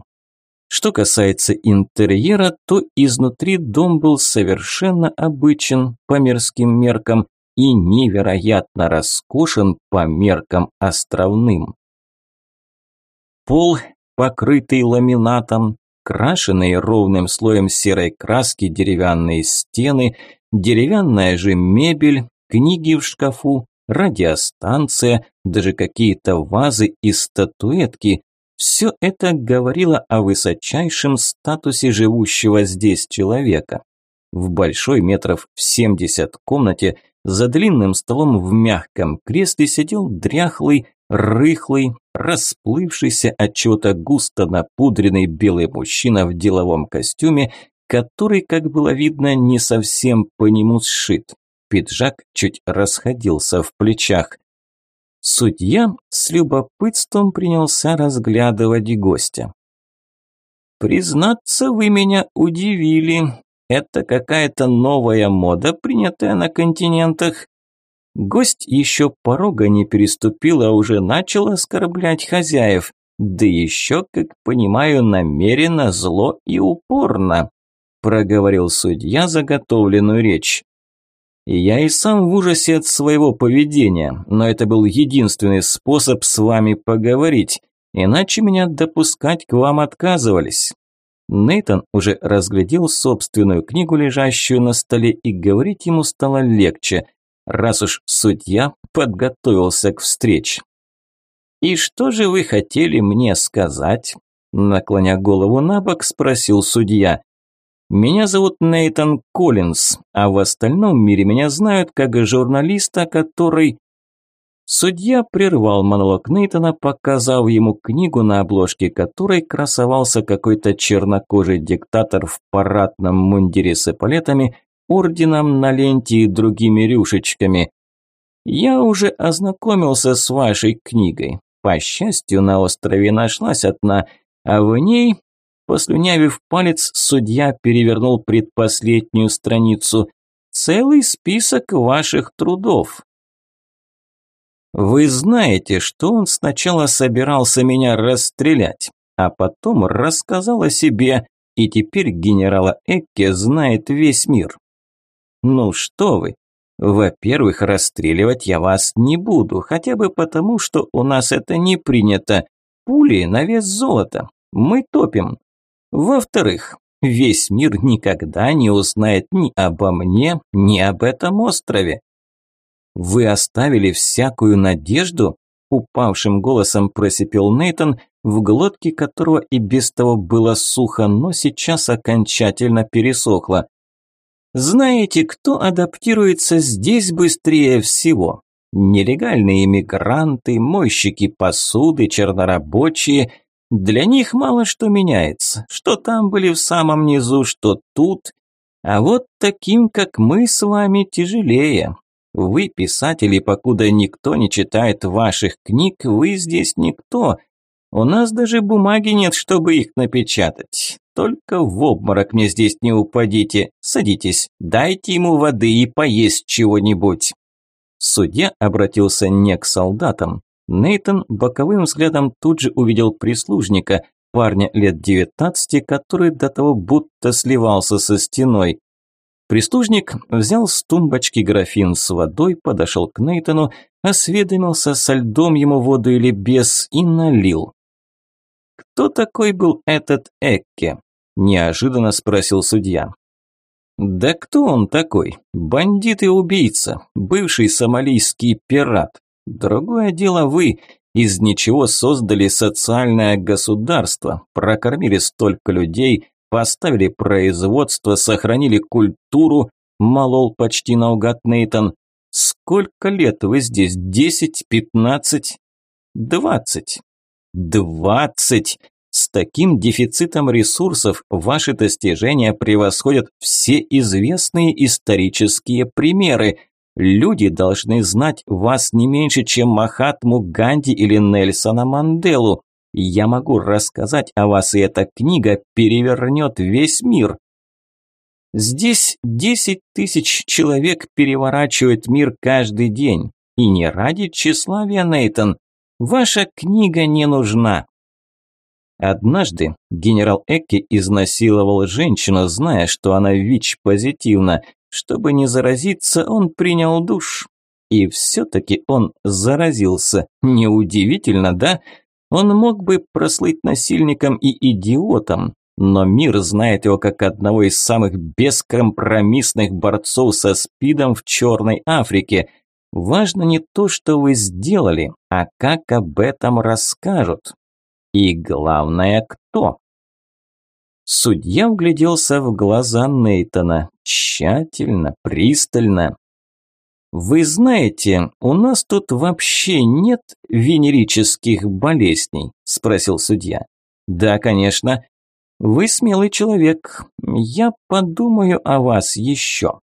Что касается интерьера, то изнутри дом был совершенно обычен по мирским меркам и невероятно роскошен по меркам островным. Пол, покрытый ламинатом, крашеные ровным слоем серой краски деревянные стены, деревянная же мебель, книги в шкафу, радиостанция, даже какие-то вазы и статуэтки. Все это говорило о высочайшем статусе живущего здесь человека. В большой метров в 70 комнате за длинным столом в мягком кресле сидел дряхлый, рыхлый, расплывшийся от чего-то густо напудренный белый мужчина в деловом костюме, который, как было видно, не совсем по нему сшит. Пиджак чуть расходился в плечах. Судья с любопытством принялся разглядывать гостя. «Признаться, вы меня удивили. Это какая-то новая мода, принятая на континентах. Гость еще порога не переступил, а уже начал оскорблять хозяев. Да еще, как понимаю, намеренно, зло и упорно», проговорил судья заготовленную речь. Я и сам в ужасе от своего поведения, но это был единственный способ с вами поговорить, иначе меня допускать к вам отказывались. Нейтон уже разглядел собственную книгу, лежащую на столе, и говорить ему стало легче, раз уж судья подготовился к встрече. «И что же вы хотели мне сказать?» наклоня голову на бок, спросил судья. Меня зовут Нейтан Коллинз, а в остальном мире меня знают как журналиста, который Судья прервал монолог Нейтана, показав ему книгу, на обложке которой красовался какой-то чернокожий диктатор в парадном мундире с эполетами, орденом на ленте и другими рюшечками. «Я уже ознакомился с вашей книгой. По счастью, на острове нашлась одна, а в ней, послюнявив палец, судья перевернул предпоследнюю страницу. Целый список ваших трудов, вы знаете, что он сначала собирался меня расстрелять, а потом рассказал о себе, и теперь генерала Экке знает весь мир. Ну что вы, во-первых, расстреливать я вас не буду, хотя бы потому, что у нас это не принято. Пули на вес золота. Мы топим. Во-вторых, весь мир никогда не узнает ни обо мне, ни об этом острове. «Вы оставили всякую надежду?» – упавшим голосом просипел Нейтон, в глотке которого и без того было сухо, но сейчас окончательно пересохло. «Знаете, кто адаптируется здесь быстрее всего? Нелегальные иммигранты, мойщики посуды, чернорабочие. Для них мало что меняется. Что там были в самом низу, что тут. А вот таким, как мы с вами, тяжелее. Вы, писатели, покуда никто не читает ваших книг, вы здесь никто. У нас даже бумаги нет, чтобы их напечатать. Только в обморок мне здесь не упадите. Садитесь, дайте ему воды и поесть чего-нибудь. Судья обратился не к солдатам. Нейтон боковым взглядом тут же увидел прислужника, парня лет девятнадцати, который до того будто сливался со стеной. Прислужник взял с тумбочки графин с водой, подошел к Нейтану, осведомился, со льдом ему воду или без, и налил. «Кто такой был этот Экке?» – неожиданно спросил судья. «Да кто он такой? Бандит и убийца, бывший сомалийский пират. Другое дело вы, из ничего создали социальное государство, прокормили столько людей, поставили производство, сохранили культуру, молол почти наугад Нейтан. Сколько лет вы здесь? Десять, пятнадцать, двадцать? Двадцать! С таким дефицитом ресурсов ваши достижения превосходят все известные исторические примеры. Люди должны знать вас не меньше, чем Махатму Ганди или Нельсона Манделу. Я могу рассказать о вас, и эта книга перевернет весь мир. Здесь десять тысяч человек переворачивают мир каждый день. И не ради тщеславия, Нейтон. Ваша книга не нужна. Однажды генерал Экки изнасиловал женщину, зная, что она ВИЧ-позитивна. Чтобы не заразиться, он принял душ. И все-таки он заразился. Неудивительно, да? Он мог бы прослыть насильником и идиотом, но мир знает его как одного из самых бескомпромиссных борцов со СПИДом в Черной Африке. Важно не то, что вы сделали, а как об этом расскажут. И главное, кто. Судья вгляделся в глаза Нейтона, тщательно, пристально. Вы знаете, у нас тут вообще нет венерических болезней, спросил судья. Да, конечно. Вы смелый человек. Я подумаю о вас еще.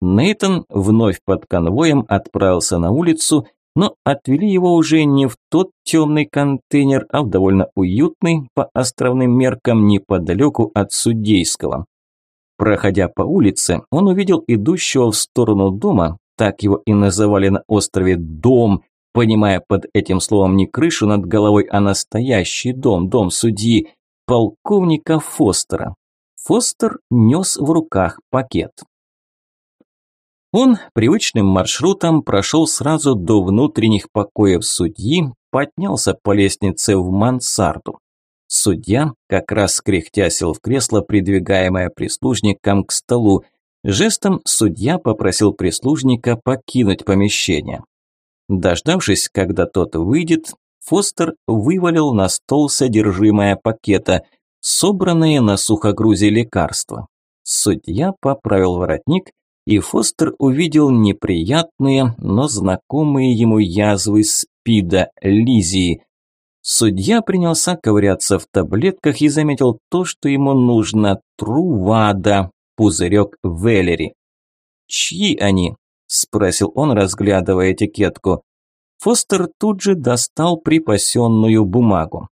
Нейтон вновь под конвоем отправился на улицу, но отвели его уже не в тот темный контейнер, а в довольно уютный, по островным меркам, неподалеку от судейского. Проходя по улице, он увидел идущего в сторону дома, так его и называли на острове «дом», понимая под этим словом не крышу над головой, а настоящий дом, дом судьи, полковника Фостера. Фостер нес в руках пакет. Он привычным маршрутом прошел сразу до внутренних покоев судьи, поднялся по лестнице в мансарду. Судья как раз кряхтя сел в кресло, придвигаемое прислужником к столу. Жестом судья попросил прислужника покинуть помещение. Дождавшись, когда тот выйдет, Фостер вывалил на стол содержимое пакета, собранные на сухогрузе лекарства. Судья поправил воротник, и Фостер увидел неприятные, но знакомые ему язвы спида, лизии. Судья принялся ковыряться в таблетках и заметил то, что ему нужно – трувада, пузырек Веллери. «Чьи они?» – спросил он, разглядывая этикетку. Фостер тут же достал припасенную бумагу.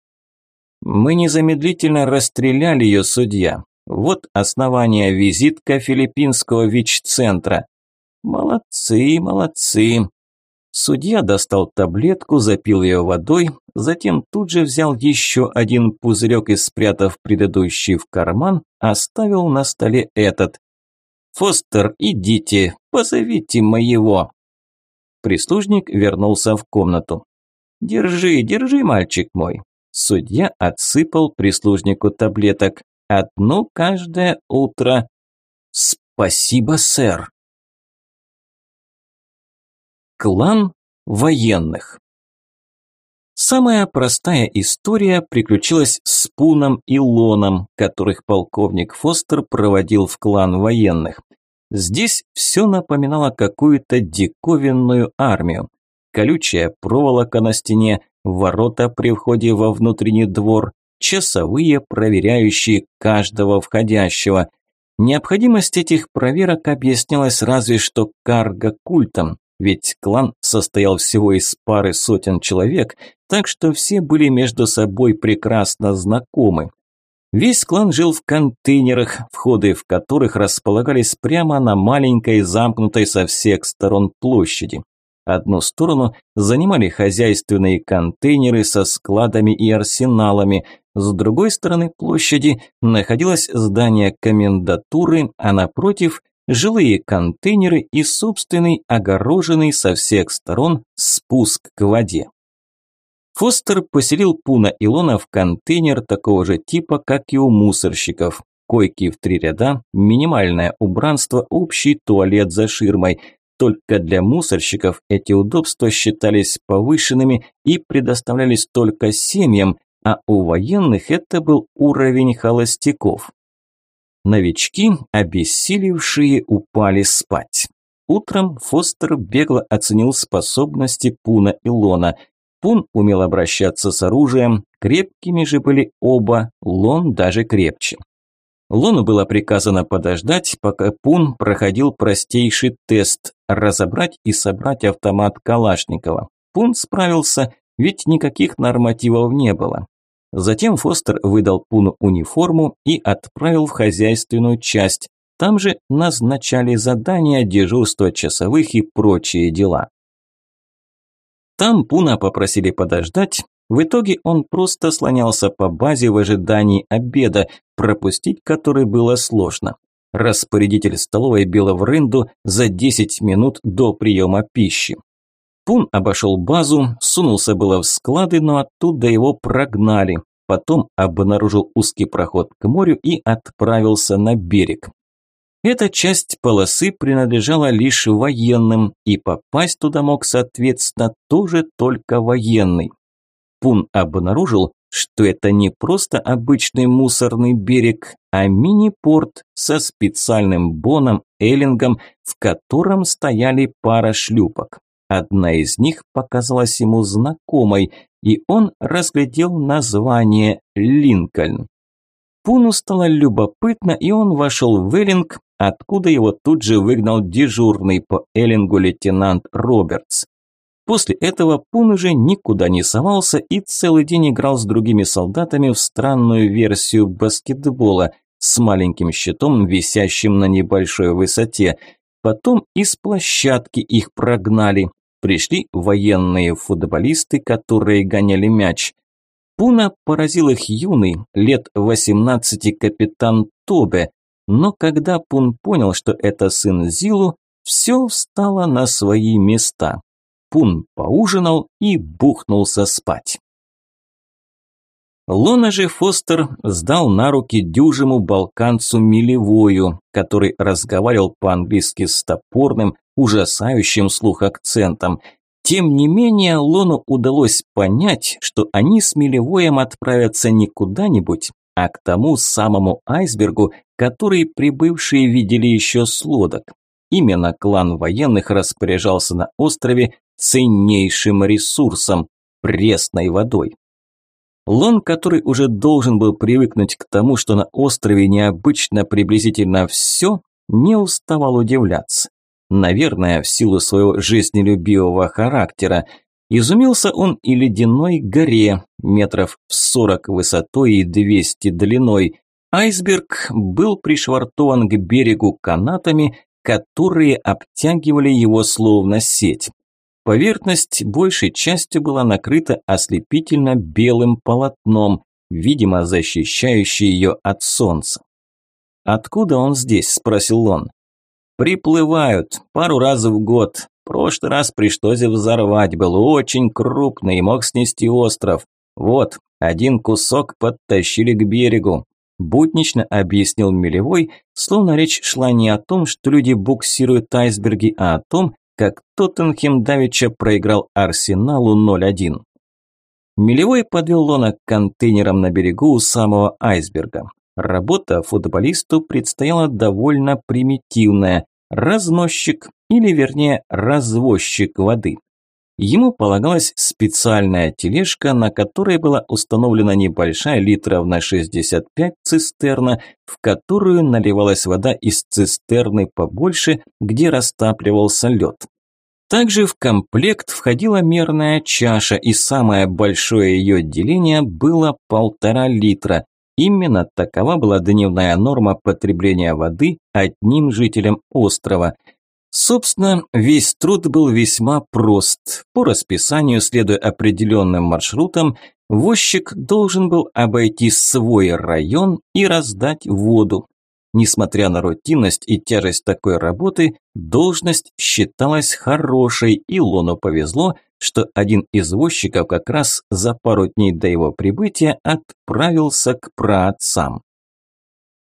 «Мы незамедлительно расстреляли ее, судья. Вот основание визитка филиппинского ВИЧ-центра. Молодцы, молодцы. Судья достал таблетку, запил ее водой, затем тут же взял еще один пузырек и, спрятав предыдущий в карман, оставил на столе этот. «Фостер, идите, позовите моего!» Прислужник вернулся в комнату. «Держи, держи, мальчик мой!» Судья отсыпал прислужнику таблеток. Одну каждое утро. Спасибо, сэр. Клан военных. Самая простая история приключилась с Пуном и Лоном, которых полковник Фостер проводил в клан военных. Здесь все напоминало какую-то диковинную армию. Колючая проволока на стене, ворота при входе во внутренний двор, часовые, проверяющие каждого входящего. Необходимость этих проверок объяснялась разве что карго-культом, ведь клан состоял всего из пары сотен человек, так что все были между собой прекрасно знакомы. Весь клан жил в контейнерах, входы в которых располагались прямо на маленькой замкнутой со всех сторон площади. Одну сторону занимали хозяйственные контейнеры со складами и арсеналами, с другой стороны площади находилось здание комендатуры, а напротив – жилые контейнеры и собственный огороженный со всех сторон спуск к воде. Фостер поселил Пуна и Лона в контейнер такого же типа, как и у мусорщиков. Койки в три ряда, минимальное убранство, общий туалет за ширмой. Только для мусорщиков эти удобства считались повышенными и предоставлялись только семьям, а у военных это был уровень холостяков. Новички, обессилевшие, упали спать. Утром Фостер бегло оценил способности Пуна и Лона. Пун умел обращаться с оружием, крепкими же были оба, Лон даже крепче. Лону было приказано подождать, пока Пун проходил простейший тест – разобрать и собрать автомат Калашникова. Пун справился, ведь никаких нормативов не было. Затем Фостер выдал Пуну униформу и отправил в хозяйственную часть. Там же назначали задания, дежурства часовых и прочие дела. Там Пуна попросили подождать, в итоге он просто слонялся по базе в ожидании обеда, пропустить который было сложно. Распорядитель столовой била в рынду за 10 минут до приема пищи. Пун обошел базу, сунулся было в склады, но оттуда его прогнали. Потом обнаружил узкий проход к морю и отправился на берег. Эта часть полосы принадлежала лишь военным, и попасть туда мог, соответственно, тоже только военный. Пун обнаружил, что это не просто обычный мусорный берег, а мини-порт со специальным боном, эллингом, в котором стояли пара шлюпок. Одна из них показалась ему знакомой, и он разглядел название «Линкольн». Пуну стало любопытно, и он вошел в Эллинг, откуда его тут же выгнал дежурный по Эллингу лейтенант Робертс. После этого Пун уже никуда не совался и целый день играл с другими солдатами в странную версию баскетбола с маленьким щитом, висящим на небольшой высоте. Потом из площадки их прогнали. Пришли военные футболисты, которые гоняли мяч. Пуна поразил их юный, лет 18 капитан Тобе, но когда Пун понял, что это сын Зилу, все встало на свои места. Пун поужинал и бухнулся спать. Лона же Фостер сдал на руки дюжему балканцу Милевою, который разговаривал по-английски с топорным, ужасающим слух акцентом. Тем не менее, Лону удалось понять, что они с Милевоем отправятся не куда-нибудь, а к тому самому айсбергу, который прибывшие видели еще с лодок. Именно клан военных распоряжался на острове ценнейшим ресурсом – пресной водой. Лон, который уже должен был привыкнуть к тому, что на острове необычно приблизительно все, не уставал удивляться. Наверное, в силу своего жизнелюбивого характера. Изумился он и ледяной горе, метров в сорок высотой и двести длиной. Айсберг был пришвартован к берегу канатами, которые обтягивали его словно сеть. Поверхность большей частью была накрыта ослепительно белым полотном, видимо, защищающее ее от солнца. «Откуда он здесь?» – спросил он. «Приплывают пару раз в год. Прошлый раз пришлось взорвать, был очень крупный и мог снести остров. Вот, один кусок подтащили к берегу. Буднично объяснил Милевой, словно речь шла не о том, что люди буксируют айсберги, а о том, как Тоттенхем давеча проиграл Арсеналу 0-1. Милевой подвел Лона к контейнерам на берегу у самого айсберга. Работа футболисту предстояла довольно примитивная – разносчик или, вернее, развозчик воды. Ему полагалась специальная тележка, на которой была установлена небольшая литров на 65 цистерна, в которую наливалась вода из цистерны побольше, где растапливался лед. Также в комплект входила мерная чаша, и самое большое ее отделение было полтора литра. Именно такова была дневная норма потребления воды одним жителем острова – Собственно, весь труд был весьма прост. По расписанию, следуя определенным маршрутам, возчик должен был обойти свой район и раздать воду. Несмотря на рутинность и тяжесть такой работы, должность считалась хорошей, и Лону повезло, что один из возчиков как раз за пару дней до его прибытия отправился к праотцам.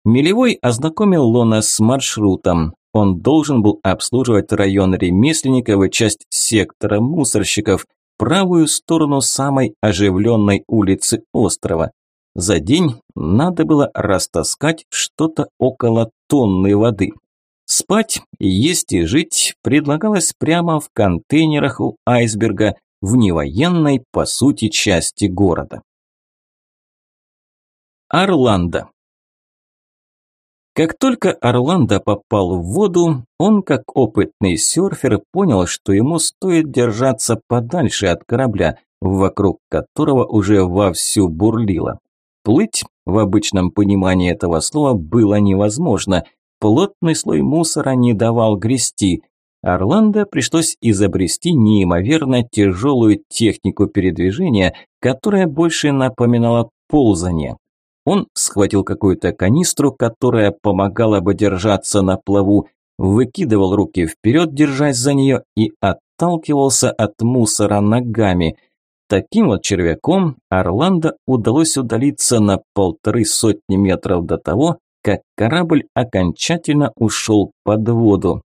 Милевой ознакомил Лона с маршрутом. Он должен был обслуживать район ремесленников и часть сектора мусорщиков, правую сторону самой оживленной улицы острова. За день надо было растаскать что-то около тонны воды. Спать, есть и жить предлагалось прямо в контейнерах у айсберга в невоенной, по сути, части города. Орландо. Как только Орландо попал в воду, он, как опытный серфер, понял, что ему стоит держаться подальше от корабля, вокруг которого уже вовсю бурлило. Плыть, в обычном понимании этого слова, было невозможно. Плотный слой мусора не давал грести. Орландо пришлось изобрести неимоверно тяжелую технику передвижения, которая больше напоминала ползание. Он схватил какую-то канистру, которая помогала бы держаться на плаву, выкидывал руки вперед, держась за нее, и отталкивался от мусора ногами. Таким вот червяком Орландо удалось удалиться на полторы сотни метров до того, как корабль окончательно ушел под воду.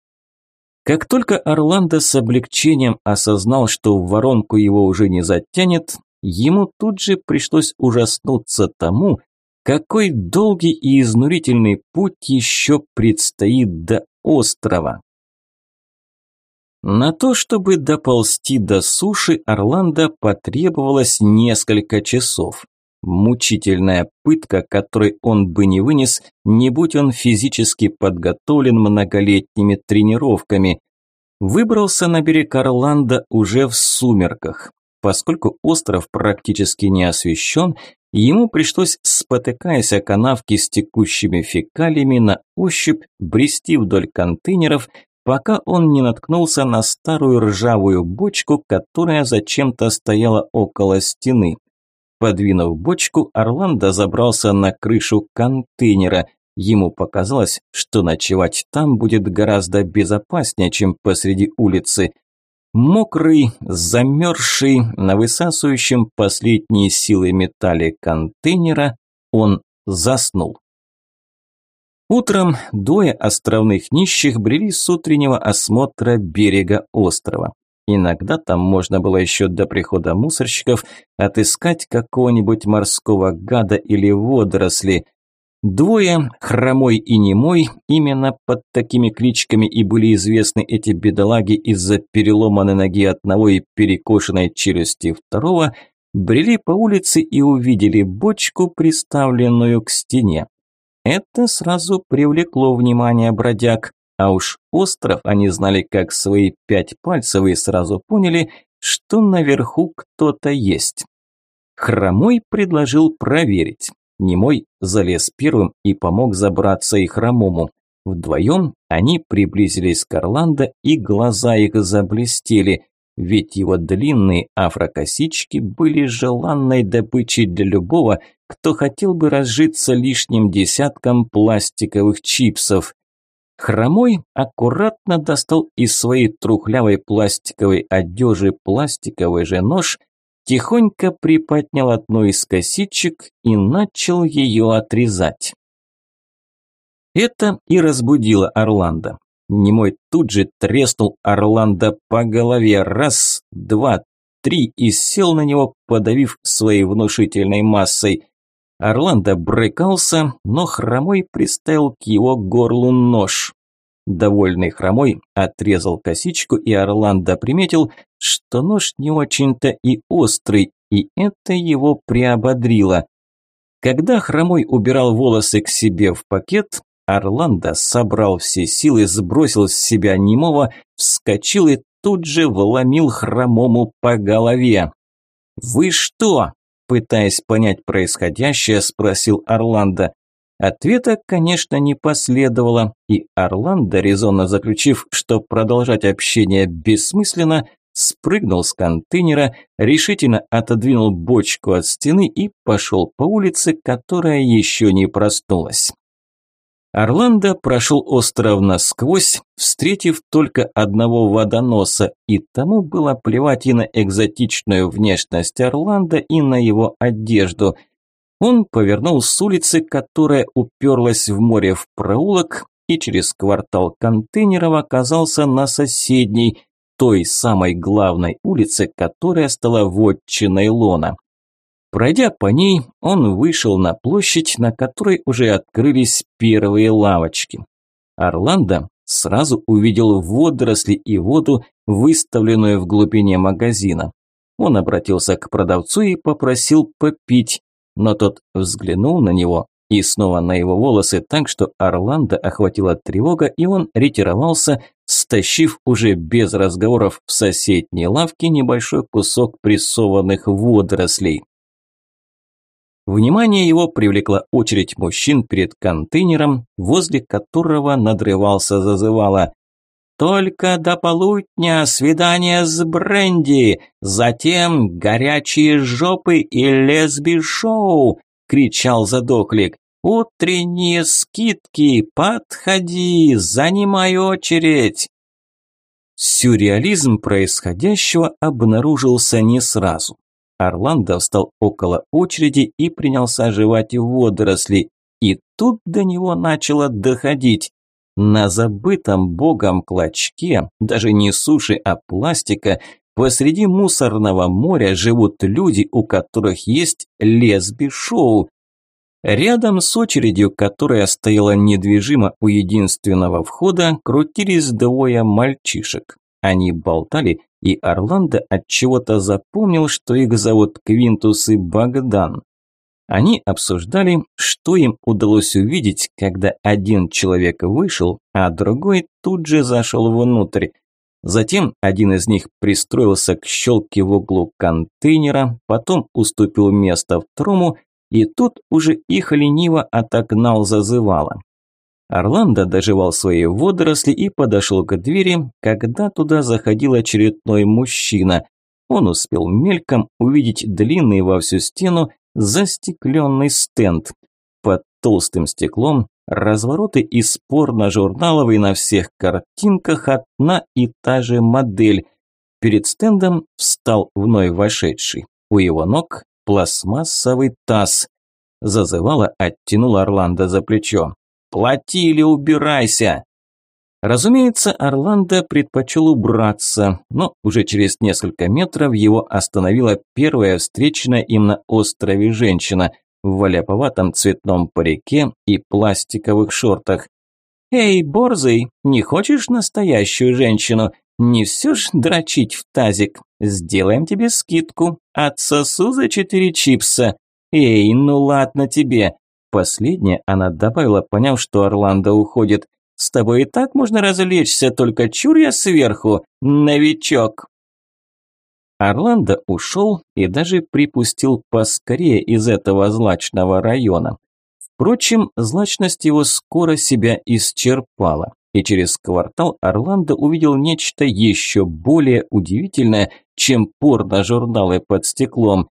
Как только Орландо с облегчением осознал, что в воронку его уже не затянет, ему тут же пришлось ужаснуться тому, какой долгий и изнурительный путь еще предстоит до острова. На то, чтобы доползти до суши, Орландо потребовалось несколько часов. Мучительная пытка, которой он бы не вынес, не будь он физически подготовлен многолетними тренировками. Выбрался на берег Орландо уже в сумерках. Поскольку остров практически не освещен, Ему пришлось, спотыкаясь о канавки с текущими фекалиями, на ощупь брести вдоль контейнеров, пока он не наткнулся на старую ржавую бочку, которая зачем-то стояла около стены. Подвинув бочку, Орландо забрался на крышу контейнера. Ему показалось, что ночевать там будет гораздо безопаснее, чем посреди улицы. Мокрый, замерзший, на высасывающем последние силы металле контейнера, он заснул. Утром двое островных нищих брели с утреннего осмотра берега острова. Иногда там можно было еще до прихода мусорщиков отыскать какого-нибудь морского гада или водоросли. Двое, хромой и немой, именно под такими кличками и были известны эти бедолаги из-за переломанной ноги одного и перекошенной челюсти второго, брели по улице и увидели бочку, приставленную к стене. Это сразу привлекло внимание бродяг, а уж остров они знали как свои пять пальцев и сразу поняли, что наверху кто-то есть. Хромой предложил проверить. Немой залез первым и помог забраться и хромому. Вдвоем они приблизились к Орландо, и глаза их заблестели, ведь его длинные афрокосички были желанной добычей для любого, кто хотел бы разжиться лишним десятком пластиковых чипсов. Хромой аккуратно достал из своей трухлявой пластиковой одежи пластиковый же нож, тихонько приподнял одну из косичек и начал ее отрезать. Это и разбудило Орландо. Немой тут же треснул Орландо по голове раз, два, три и сел на него, подавив своей внушительной массой. Орландо брыкался, но Хромой приставил к его горлу нож. Довольный Хромой отрезал косичку, и Орландо приметил, что нож не очень-то и острый, и это его приободрило. Когда Хромой убирал волосы к себе в пакет, Орландо собрал все силы, сбросил с себя немого, вскочил и тут же вломил хромому по голове. «Вы что?» – пытаясь понять происходящее, спросил Орландо. Ответа, конечно, не последовало, и Орландо, резонно заключив, что продолжать общение бессмысленно, спрыгнул с контейнера, решительно отодвинул бочку от стены и пошел по улице, которая еще не проснулась. Орландо прошел остров насквозь, встретив только одного водоноса, и тому было плевать и на экзотичную внешность Орландо, и на его одежду. Он повернул с улицы, которая уперлась в море в проулок, и через квартал контейнеров оказался на соседней, той самой главной улице, которая стала вотчиной Лона. Пройдя по ней, он вышел на площадь, на которой уже открылись первые лавочки. Орландо сразу увидел водоросли и воду, выставленную в глубине магазина. Он обратился к продавцу и попросил попить, но тот взглянул на него и снова на его волосы так, что Орландо охватила тревога, и он ретировался, стащив уже без разговоров в соседней лавке небольшой кусок прессованных водорослей. Внимание его привлекла очередь мужчин перед контейнером, возле которого надрывался зазывало. «Только до полудня свидание с бренди, затем горячие жопы и лесби-шоу!» – кричал задохлик. «Утренние скидки, подходи, занимай очередь!» Сюрреализм происходящего обнаружился не сразу. Орландо встал около очереди и принялся жевать водоросли. И тут до него начало доходить. На забытом богом клочке, даже не суши, а пластика, посреди мусорного моря живут люди, у которых есть лесби-шоу. Рядом с очередью, которая стояла недвижимо у единственного входа, крутились двое мальчишек. Они болтали и Орландо от чего-то запомнил, что их зовут Квинтус и Богдан. Они обсуждали, что им удалось увидеть, когда один человек вышел, а другой тут же зашел внутрь. Затем один из них пристроился к щелке в углу контейнера, потом уступил место второму, и тут уже их лениво отогнал зазывало. Орландо доживал свои водоросли и подошел к двери, когда туда заходил очередной мужчина. Он успел мельком увидеть длинный во всю стену застекленный стенд. Под толстым стеклом развороты из порно-журналов и на всех картинках одна и та же модель. Перед стендом встал вновь вошедший. У его ног пластмассовый таз. Зазывала, оттянул Орландо за плечо. Плати или убирайся!» Разумеется, Орландо предпочел убраться, но уже через несколько метров его остановила первая встреченная им на острове женщина в валяповатом цветном парике и пластиковых шортах. «Эй, борзый, не хочешь настоящую женщину? Не все ж дрочить в тазик. Сделаем тебе скидку. Отсосу за четыре чипса. Эй, ну ладно тебе. Последнее она добавила, поняв, что Орландо уходит. С тобой и так можно развлечься, только чур я сверху, новичок. Орландо ушел и даже припустил поскорее из этого злачного района. Впрочем, злачность его скоро себя исчерпала и через квартал Орландо увидел нечто еще более удивительное, чем порно-журналы под стеклом.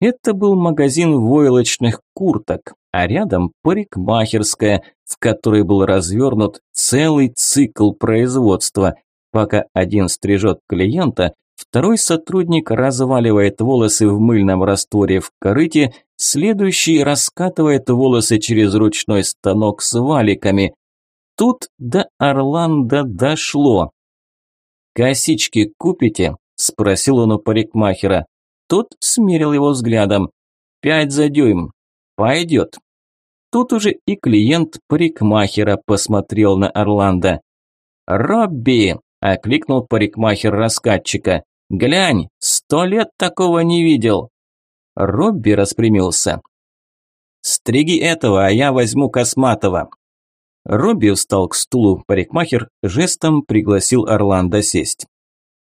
Это был магазин войлочных курток, а рядом парикмахерская, в которой был развернут целый цикл производства. Пока один стрижет клиента, второй сотрудник разваливает волосы в мыльном растворе в корыте, следующий раскатывает волосы через ручной станок с валиками, тут до Орландо дошло. «Косички купите?» – спросил он у парикмахера. Тот смерил его взглядом. «Пять за дюйм. Пойдет». Тут уже и клиент парикмахера посмотрел на Орландо. «Робби!» – окликнул парикмахер раскатчика. «Глянь, сто лет такого не видел!» Робби распрямился. «Стриги этого, а я возьму косматого. Робби встал к стулу, парикмахер жестом пригласил Орландо сесть.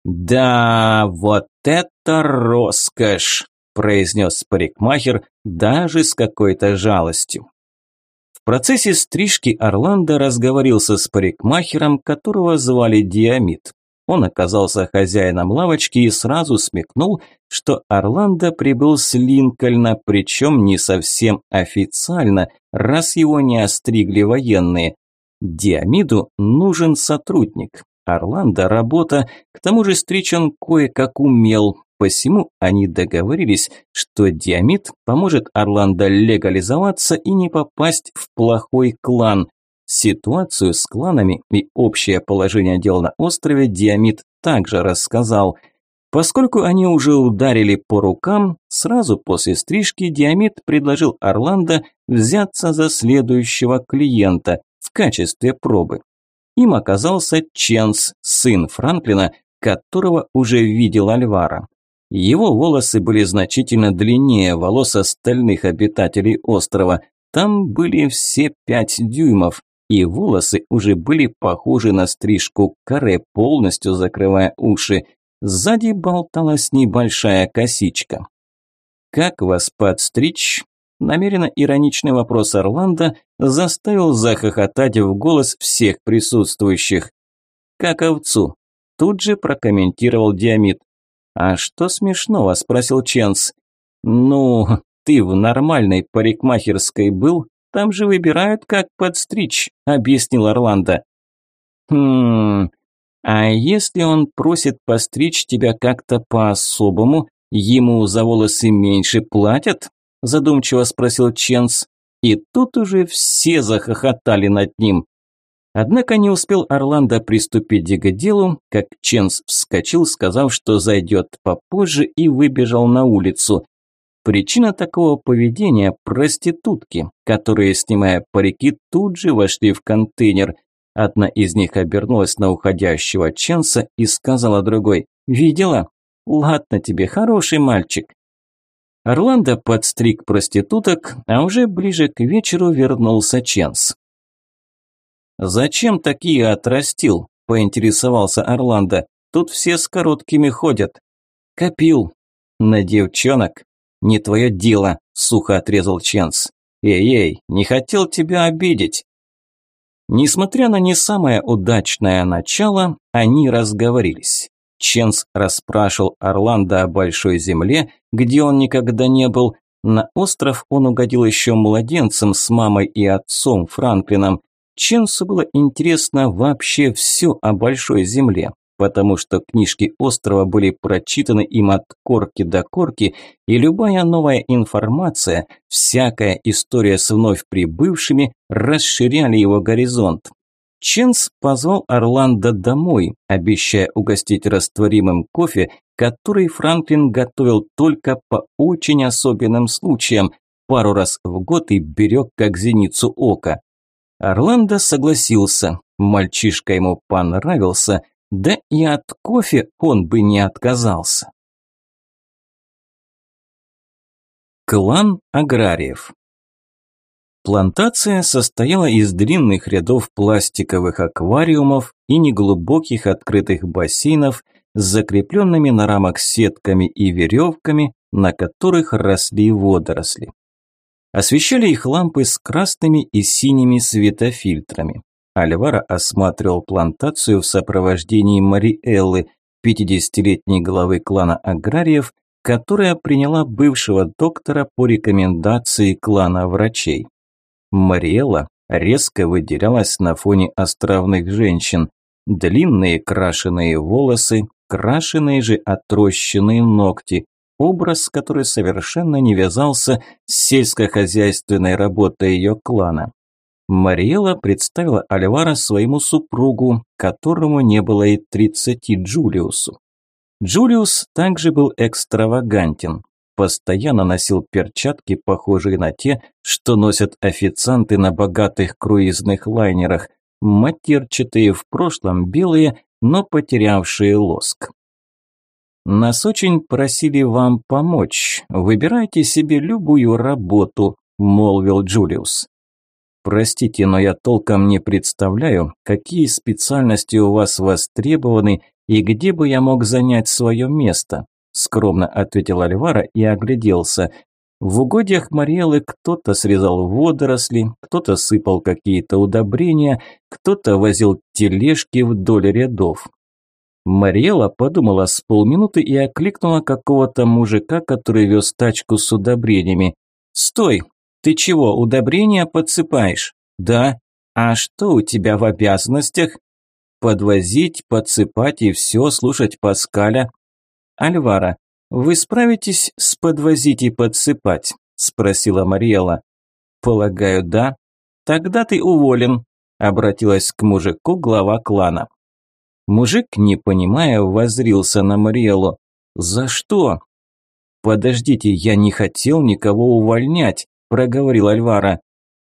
«Да, вот это роскошь!» – произнес парикмахер даже с какой-то жалостью. В процессе стрижки Орландо разговорился с парикмахером, которого звали Диамид. Он оказался хозяином лавочки и сразу смекнул, что Орландо прибыл с Линкольна, причем не совсем официально, раз его не остригли военные. Диамиду нужен сотрудник. Орландо работа, к тому же стричь он кое-как умел, посему они договорились, что Диамид поможет Орландо легализоваться и не попасть в плохой клан. Ситуацию с кланами и общее положение дел на острове Диамид также рассказал. Поскольку они уже ударили по рукам, сразу после стрижки Диамид предложил Орландо взяться за следующего клиента в качестве пробы. Им оказался Ченс, сын Франклина, которого уже видел Альвара. Его волосы были значительно длиннее волос остальных обитателей острова. Там были все пять дюймов, и волосы уже были похожи на стрижку каре, полностью закрывая уши. Сзади болталась небольшая косичка. «Как вас подстричь?» Намеренно ироничный вопрос Орландо заставил захохотать в голос всех присутствующих. «Как овцу?» Тут же прокомментировал Диамид. «А что смешного?» – спросил Ченс. «Ну, ты в нормальной парикмахерской был? Там же выбирают, как подстричь», – объяснил Орландо. «Хм, а если он просит постричь тебя как-то по-особому, ему за волосы меньше платят?» – задумчиво спросил Ченс. И тут уже все захохотали над ним. Однако не успел Орландо приступить к делу, как Ченс вскочил, сказав, что зайдет попозже и выбежал на улицу. Причина такого поведения – проститутки, которые, снимая парики, тут же вошли в контейнер. Одна из них обернулась на уходящего Ченса и сказала другой «Видела? Ладно тебе, хороший мальчик». Орландо подстриг проституток, а уже ближе к вечеру вернулся Ченс. «Зачем такие отрастил?» – поинтересовался Орландо. «Тут все с короткими ходят». «Копил». «На девчонок?» «Не твое дело», – сухо отрезал Ченс. «Эй-эй, не хотел тебя обидеть». Несмотря на не самое удачное начало, они разговорились. Ченс расспрашивал Орландо о Большой Земле, где он никогда не был. На остров он угодил еще младенцем с мамой и отцом Франклином. Ченсу было интересно вообще все о Большой Земле, потому что книжки острова были прочитаны им от корки до корки, и любая новая информация, всякая история с вновь прибывшими расширяли его горизонт. Ченс позвал Орландо домой, обещая угостить растворимым кофе, который Франклин готовил только по очень особенным случаям, пару раз в год и берег как зеницу ока. Орландо согласился, мальчишка ему понравился, да и от кофе он бы не отказался. Клан аграриев Плантация состояла из длинных рядов пластиковых аквариумов и неглубоких открытых бассейнов с закрепленными на рамах сетками и веревками, на которых росли водоросли. Освещали их лампы с красными и синими светофильтрами. Альвара осматривал плантацию в сопровождении Мариэллы, 50-летней главы клана аграриев, которая приняла бывшего доктора по рекомендации клана врачей. Мариэлла резко выделялась на фоне островных женщин. Длинные крашеные волосы, крашеные же отрощенные ногти, образ, который совершенно не вязался с сельскохозяйственной работой ее клана. Мариэла представила Альвара своему супругу, которому не было и тридцати Джулиусу. Джулиус также был экстравагантен. Постоянно носил перчатки, похожие на те, что носят официанты на богатых круизных лайнерах, матерчатые в прошлом белые, но потерявшие лоск. Нас очень просили вам помочь. Выбирайте себе любую работу, молвил Джулиус. Простите, но я толком не представляю, какие специальности у вас востребованы и где бы я мог занять свое место, скромно ответил Альвара и огляделся. В угодьях Мариэлы кто-то срезал водоросли, кто-то сыпал какие-то удобрения, кто-то возил тележки вдоль рядов. Мариэла подумала с полминуты и окликнула какого-то мужика, который вез тачку с удобрениями. «Стой, ты чего, удобрения подсыпаешь? Да. А что у тебя в обязанностях? Подвозить, подсыпать и все, слушать Паскаля. Альвара, вы справитесь с подвозить и подсыпать? Спросила Мариэла. Полагаю, да. Тогда ты уволен, обратилась к мужику глава клана. Мужик, не понимая, возрился на Мариэлу. «За что?» «Подождите, я не хотел никого увольнять проговорил Альвара.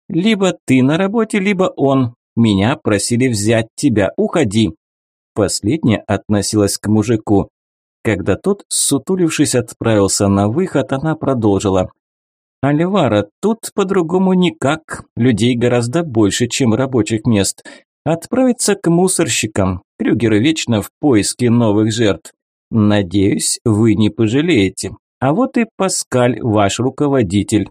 Либо ты на работе, либо он. Меня просили взять тебя. Уходи. Последняя относилась к мужику. Когда тот, сутулившись, отправился на выход, она продолжила. «Альвара, тут по-другому никак. Людей гораздо больше, чем рабочих мест. Отправиться к мусорщикам. Крюгеры вечно в поиске новых жертв. Надеюсь, вы не пожалеете. А вот и Паскаль, ваш руководитель.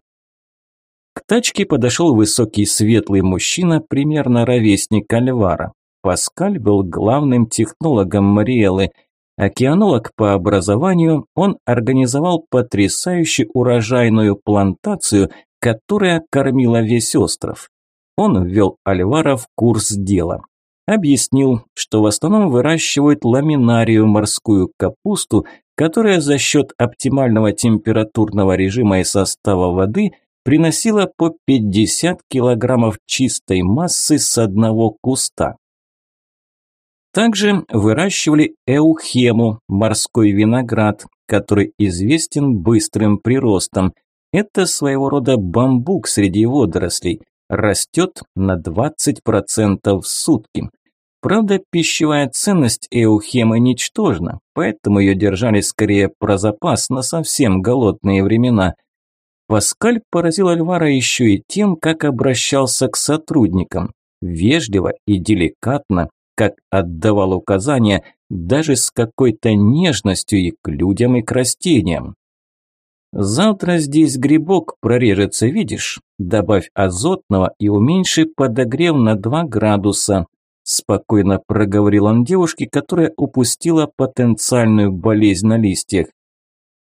К тачке подошел высокий светлый мужчина, примерно ровесник Альвара. Паскаль был главным технологом Мариэлы. Океанолог по образованию, он организовал потрясающе урожайную плантацию, которая кормила весь остров. Он ввел Альвара в курс дела. Объяснил, что в основном выращивают ламинарию морскую капусту, которая за счет оптимального температурного режима и состава воды – приносила по 50 килограммов чистой массы с одного куста. Также выращивали эухему, морской виноград, который известен быстрым приростом. Это своего рода бамбук среди водорослей, растет на 20% в сутки. Правда, пищевая ценность эухемы ничтожна, поэтому ее держали скорее про запас на совсем голодные времена – Паскаль поразил Альвара еще и тем, как обращался к сотрудникам. Вежливо и деликатно, как отдавал указания, даже с какой-то нежностью и к людям, и к растениям. «Завтра здесь грибок прорежется, видишь? Добавь азотного и уменьши подогрев на 2 градуса», спокойно проговорил он девушке, которая упустила потенциальную болезнь на листьях.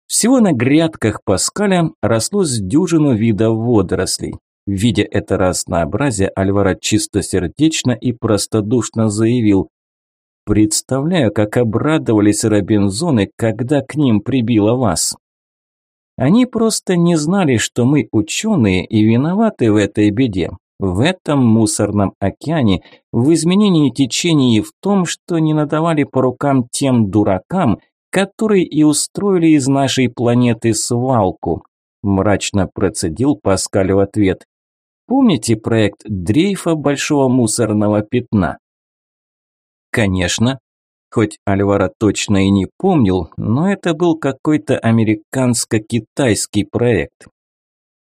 Всего на грядках Паскаля росло с дюжину видов водорослей. Видя это разнообразие, Альвара чистосердечно и простодушно заявил «Представляю, как обрадовались Робинзоны, когда к ним прибило вас». Они просто не знали, что мы ученые и виноваты в этой беде. В этом мусорном океане, в изменении течения и в том, что не надавали по рукам тем дуракам, которые и устроили из нашей планеты свалку. Мрачно процедил Паскаль в ответ. Помните проект дрейфа большого мусорного пятна? Конечно. Хоть Альвара точно и не помнил, но это был какой-то американско-китайский проект.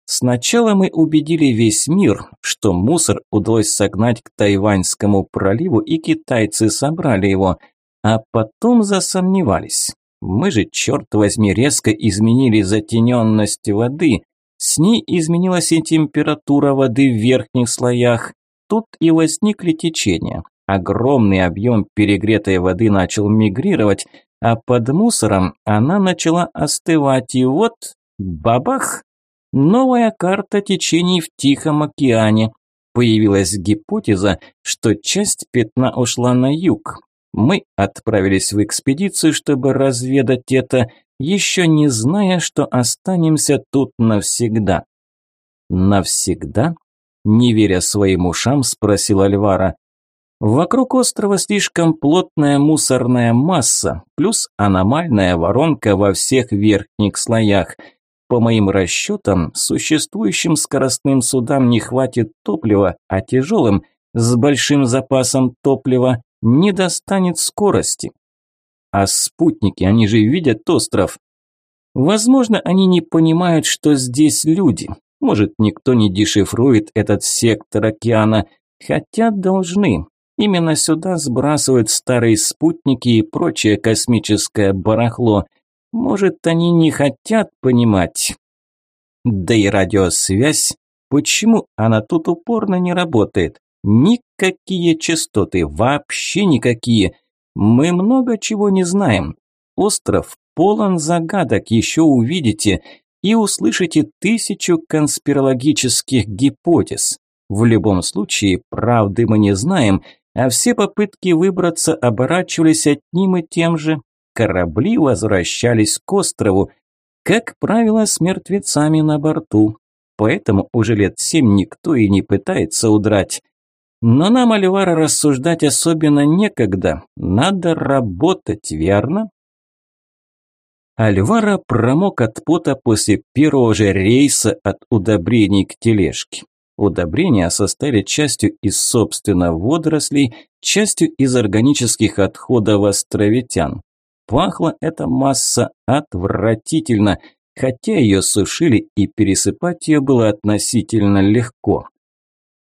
Сначала мы убедили весь мир, что мусор удалось согнать к Тайваньскому проливу и китайцы собрали его, а потом засомневались. Мы же, черт возьми, резко изменили затененность воды, с ней изменилась и температура воды в верхних слоях. Тут и возникли течения. Огромный объем перегретой воды начал мигрировать, а под мусором она начала остывать. И вот, бабах, новая карта течений в Тихом океане. Появилась гипотеза, что часть пятна ушла на юг. Мы отправились в экспедицию, чтобы разведать это, еще не зная, что останемся тут навсегда. Навсегда? Не веря своим ушам, спросил Альвара. Вокруг острова слишком плотная мусорная масса, плюс аномальная воронка во всех верхних слоях. По моим расчетам, существующим скоростным судам не хватит топлива, а тяжелым, с большим запасом топлива, не достанет скорости. А спутники, они же видят остров. Возможно, они не понимают, что здесь люди. Может, никто не дешифрует этот сектор океана, хотя должны. Именно сюда сбрасывают старые спутники и прочее космическое барахло. Может, они не хотят понимать. Да и радиосвязь, почему она тут упорно не работает? Никакие частоты, вообще никакие. Мы много чего не знаем. Остров полон загадок, еще увидите и услышите тысячу конспирологических гипотез. В любом случае, правды мы не знаем, а все попытки выбраться оборачивались одним и тем же. Корабли возвращались к острову, как правило, с мертвецами на борту. Поэтому уже лет семь никто и не пытается удрать. Но нам, Альвара, рассуждать особенно некогда. Надо работать, верно? Альвара промок от пота после первого же рейса от удобрений к тележке. Удобрения состояли частью из собственно водорослей, частью из органических отходов островитян. Пахла эта масса отвратительно, хотя ее сушили и пересыпать ее было относительно легко.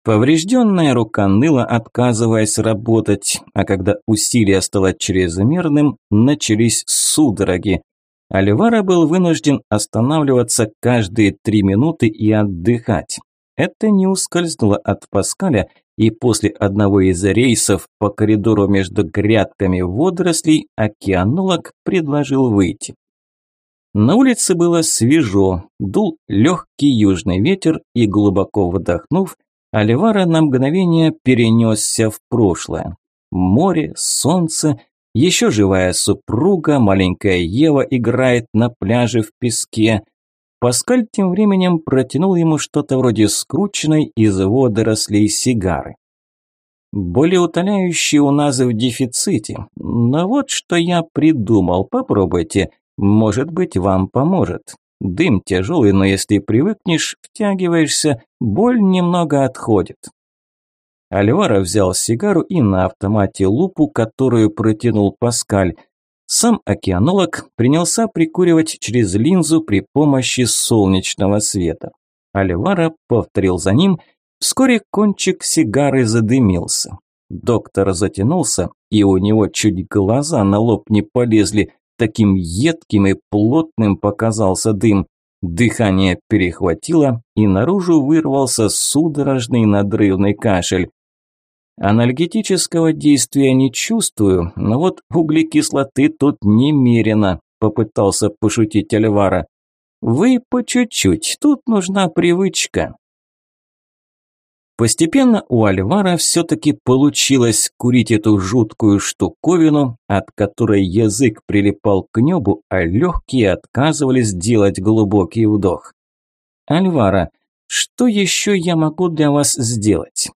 Поврежденная рука ныла, отказываясь работать, а когда усилие стало чрезмерным, начались судороги. Альвара был вынужден останавливаться каждые три минуты и отдыхать. Это не ускользнуло от Паскаля, и после одного из рейсов по коридору между грядками водорослей океанолог предложил выйти. На улице было свежо, дул легкий южный ветер, и глубоко вдохнув, Альвара на мгновение перенесся в прошлое. Море, солнце, еще живая супруга, маленькая Ева играет на пляже в песке. Паскаль тем временем протянул ему что-то вроде скрученной из водорослей сигары. Более утоляющие у нас в дефиците. Но вот что я придумал, попробуйте. Может быть, вам поможет. Дым тяжелый, но если привыкнешь, втягиваешься, боль немного отходит. Альвара взял сигару и на автомате лупу, которую протянул Паскаль. Сам океанолог принялся прикуривать через линзу при помощи солнечного света. Альвара повторил за ним, вскоре кончик сигары задымился. Доктор затянулся, и у него чуть глаза на лоб не полезли, Таким едким и плотным показался дым. Дыхание перехватило, и наружу вырвался судорожный надрывный кашель. Анальгетического действия не чувствую, но вот углекислоты тут немерено, попытался пошутить Альвара. Вы по чуть-чуть, тут нужна привычка. Постепенно у Альвара все-таки получилось курить эту жуткую штуковину, от которой язык прилипал к небу, а легкие отказывались делать глубокий вдох. «Альвара, Что еще я могу для вас сделать?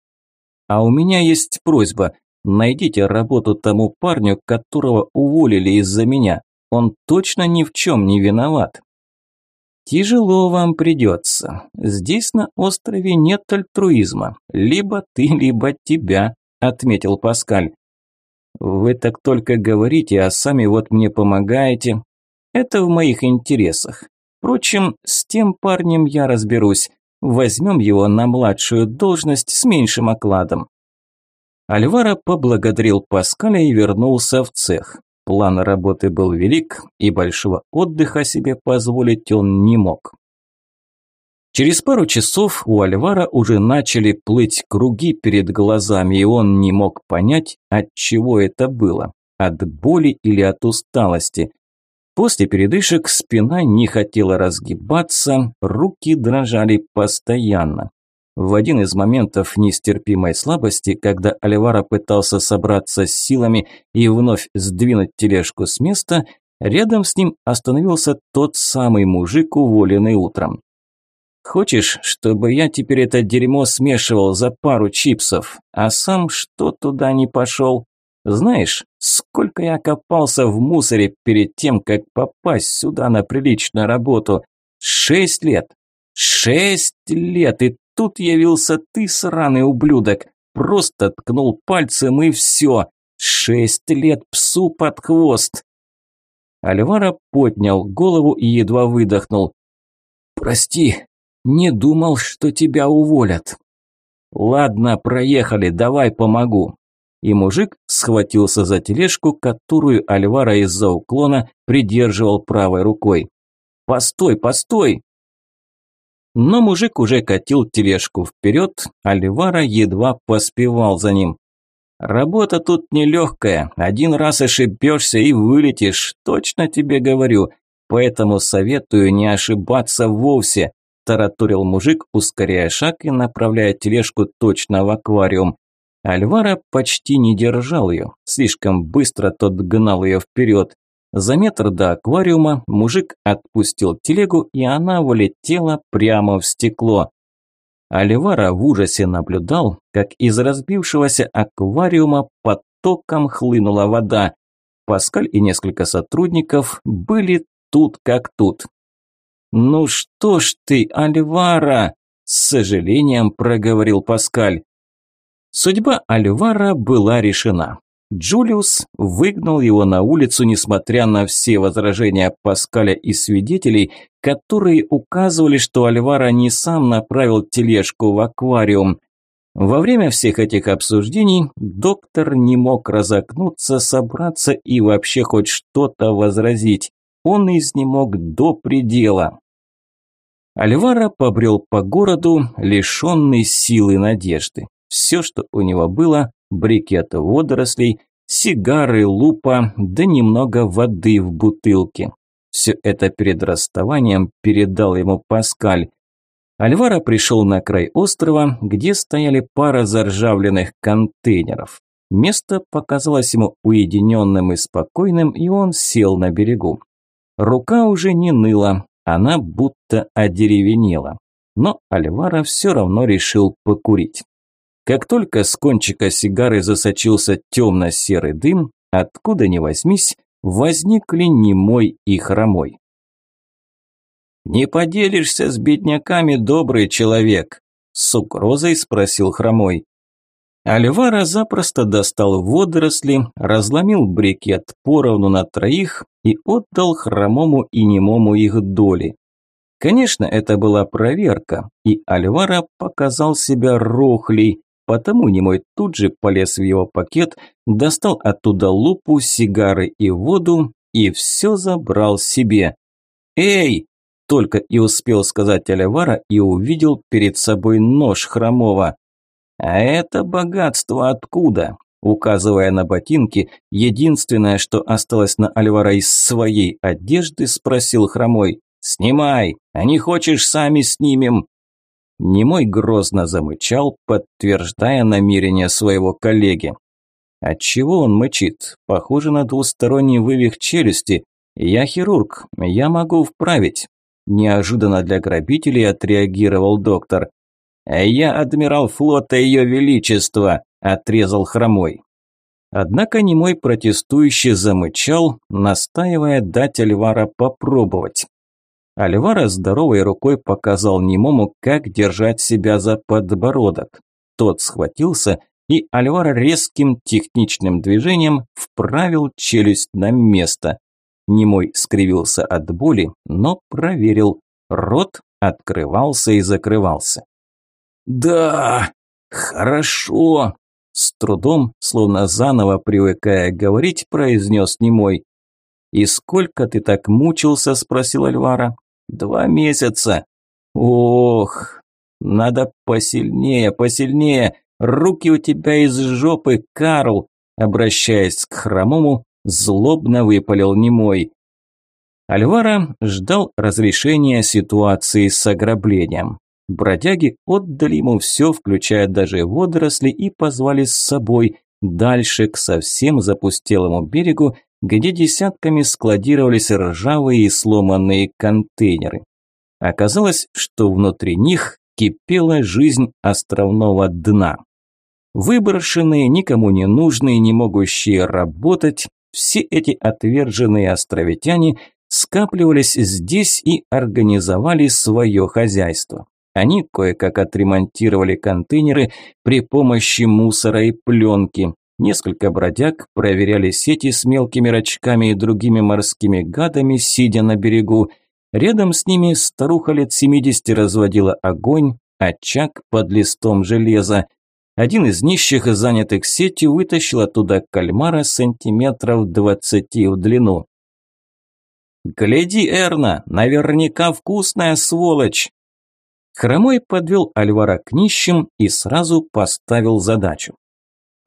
А у меня есть просьба. Найдите работу тому парню, которого уволили из-за меня. Он точно ни в чем не виноват. Тяжело вам придется. Здесь на острове нет альтруизма. Либо ты, либо тебя, отметил Паскаль. Вы так только говорите, а сами вот мне помогаете. Это в моих интересах. Впрочем, с тем парнем я разберусь. Возьмем его на младшую должность с меньшим окладом. Альвара поблагодарил Паскаля и вернулся в цех. План работы был велик, и большого отдыха себе позволить он не мог. Через пару часов у Альвара уже начали плыть круги перед глазами, и он не мог понять, от чего это было – от боли или от усталости. После передышек спина не хотела разгибаться, руки дрожали постоянно. В один из моментов нестерпимой слабости, когда Альвара пытался собраться с силами и вновь сдвинуть тележку с места, рядом с ним остановился тот самый мужик, уволенный утром. «Хочешь, чтобы я теперь это дерьмо смешивал за пару чипсов, а сам что туда не пошел? Знаешь, сколько я копался в мусоре перед тем, как попасть сюда на приличную работу? Шесть лет! Шесть лет! И тут явился ты, сраный ублюдок. Просто ткнул пальцем и все. Шесть лет псу под хвост. Альвара поднял голову и едва выдохнул. «Прости, не думал, что тебя уволят». «Ладно, проехали, давай помогу». И мужик схватился за тележку, которую Альвара из-за уклона придерживал правой рукой. «Постой, постой!» Но мужик уже катил тележку вперед, а Левара едва поспевал за ним. «Работа тут нелегкая, один раз ошибешься и вылетишь, точно тебе говорю, поэтому советую не ошибаться вовсе», тараторил мужик, ускоряя шаг и направляя тележку точно в аквариум. Альвара почти не держал ее, слишком быстро тот гнал ее вперед. За метр до аквариума мужик отпустил телегу, и она вылетела прямо в стекло. Оливара в ужасе наблюдал, как из разбившегося аквариума потоком хлынула вода. Паскаль и несколько сотрудников были тут как тут. «Ну что ж ты, Альвара!» – с сожалением проговорил Паскаль. Судьба Альвара была решена. Джулиус выгнал его на улицу, несмотря на все возражения Паскаля и свидетелей, которые указывали, что Альвара не сам направил тележку в аквариум. Во время всех этих обсуждений доктор не мог разогнуться, собраться и вообще хоть что-то возразить. Он изнемог до предела. Альвара побрел по городу, лишенный силы надежды. Все, что у него было, брикет водорослей, сигары, лупа, да немного воды в бутылке. Все это перед расставанием передал ему Паскаль. Альвара пришел на край острова, где стояли пара заржавленных контейнеров. Место показалось ему уединенным и спокойным, и он сел на берегу. Рука уже не ныла, она будто одеревенела. Но Альвара все равно решил покурить. Как только с кончика сигары засочился темно-серый дым, откуда ни возьмись, возникли немой и хромой. «Не поделишься с бедняками, добрый человек?» – с угрозой спросил хромой. Альвара запросто достал водоросли, разломил брикет поровну на троих и отдал хромому и немому их доли. Конечно, это была проверка, и Альвара показал себя рохлей, Потому немой тут же полез в его пакет, достал оттуда лупу, сигары и воду и все забрал себе. «Эй!» – только и успел сказать Алявара и увидел перед собой нож хромого. «А это богатство откуда?» Указывая на ботинки, единственное, что осталось на Альвара из своей одежды, спросил хромой. «Снимай, а не хочешь, сами снимем». Немой грозно замычал, подтверждая намерение своего коллеги. Отчего он мычит? Похоже на двусторонний вывих челюсти. Я хирург, я могу вправить. неожиданно для грабителей отреагировал доктор. «Я адмирал флота Ее Величества», – отрезал хромой. Однако немой протестующий замычал, настаивая дать Альвара попробовать. Альвара здоровой рукой показал немому, как держать себя за подбородок. Тот схватился, и Альвара резким техничным движением вправил челюсть на место. Немой скривился от боли, но проверил. Рот открывался и закрывался. «Да, хорошо!» С трудом, словно заново привыкая говорить, произнес немой. «И сколько ты так мучился?» – спросил Альвара. «Два месяца». «Ох, надо посильнее, посильнее. Руки у тебя из жопы, Карл!» Обращаясь к хромому, злобно выпалил немой. Альвара ждал разрешения ситуации с ограблением. Бродяги отдали ему все, включая даже водоросли, и позвали с собой дальше к совсем запустелому берегу, где десятками складировались ржавые и сломанные контейнеры. Оказалось, что внутри них кипела жизнь островного дна. Выброшенные, никому не нужные, не могущие работать, все эти отверженные островитяне скапливались здесь и организовали свое хозяйство. Они кое-как отремонтировали контейнеры при помощи мусора и пленки. Несколько бродяг проверяли сети с мелкими рачками и другими морскими гадами, сидя на берегу. Рядом с ними старуха лет 70 разводила огонь, очаг под листом железа. Один из нищих, занятых сетью, вытащил оттуда кальмара сантиметров двадцати в длину. «Гляди, Эрна, наверняка вкусная сволочь!» Хромой подвел Альвара к нищим и сразу поставил задачу.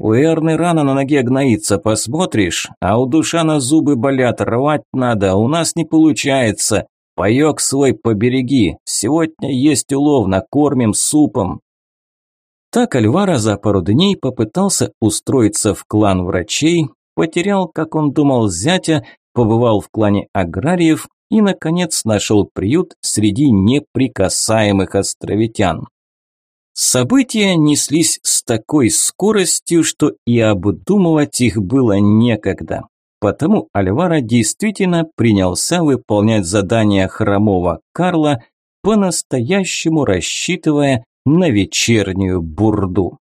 «У Эрны рана на ноге гноится, посмотришь, а у душа на зубы болят, рвать надо, у нас не получается. Паёк свой побереги, сегодня есть улов, накормим супом». Так Альвара за пару дней попытался устроиться в клан врачей, потерял, как он думал, зятя, побывал в клане аграриев и, наконец, нашел приют среди неприкасаемых островитян. События неслись с такой скоростью, что и обдумывать их было некогда. Потому Альвара действительно принялся выполнять задания хромого Карла, по-настоящему рассчитывая на вечернюю бурду.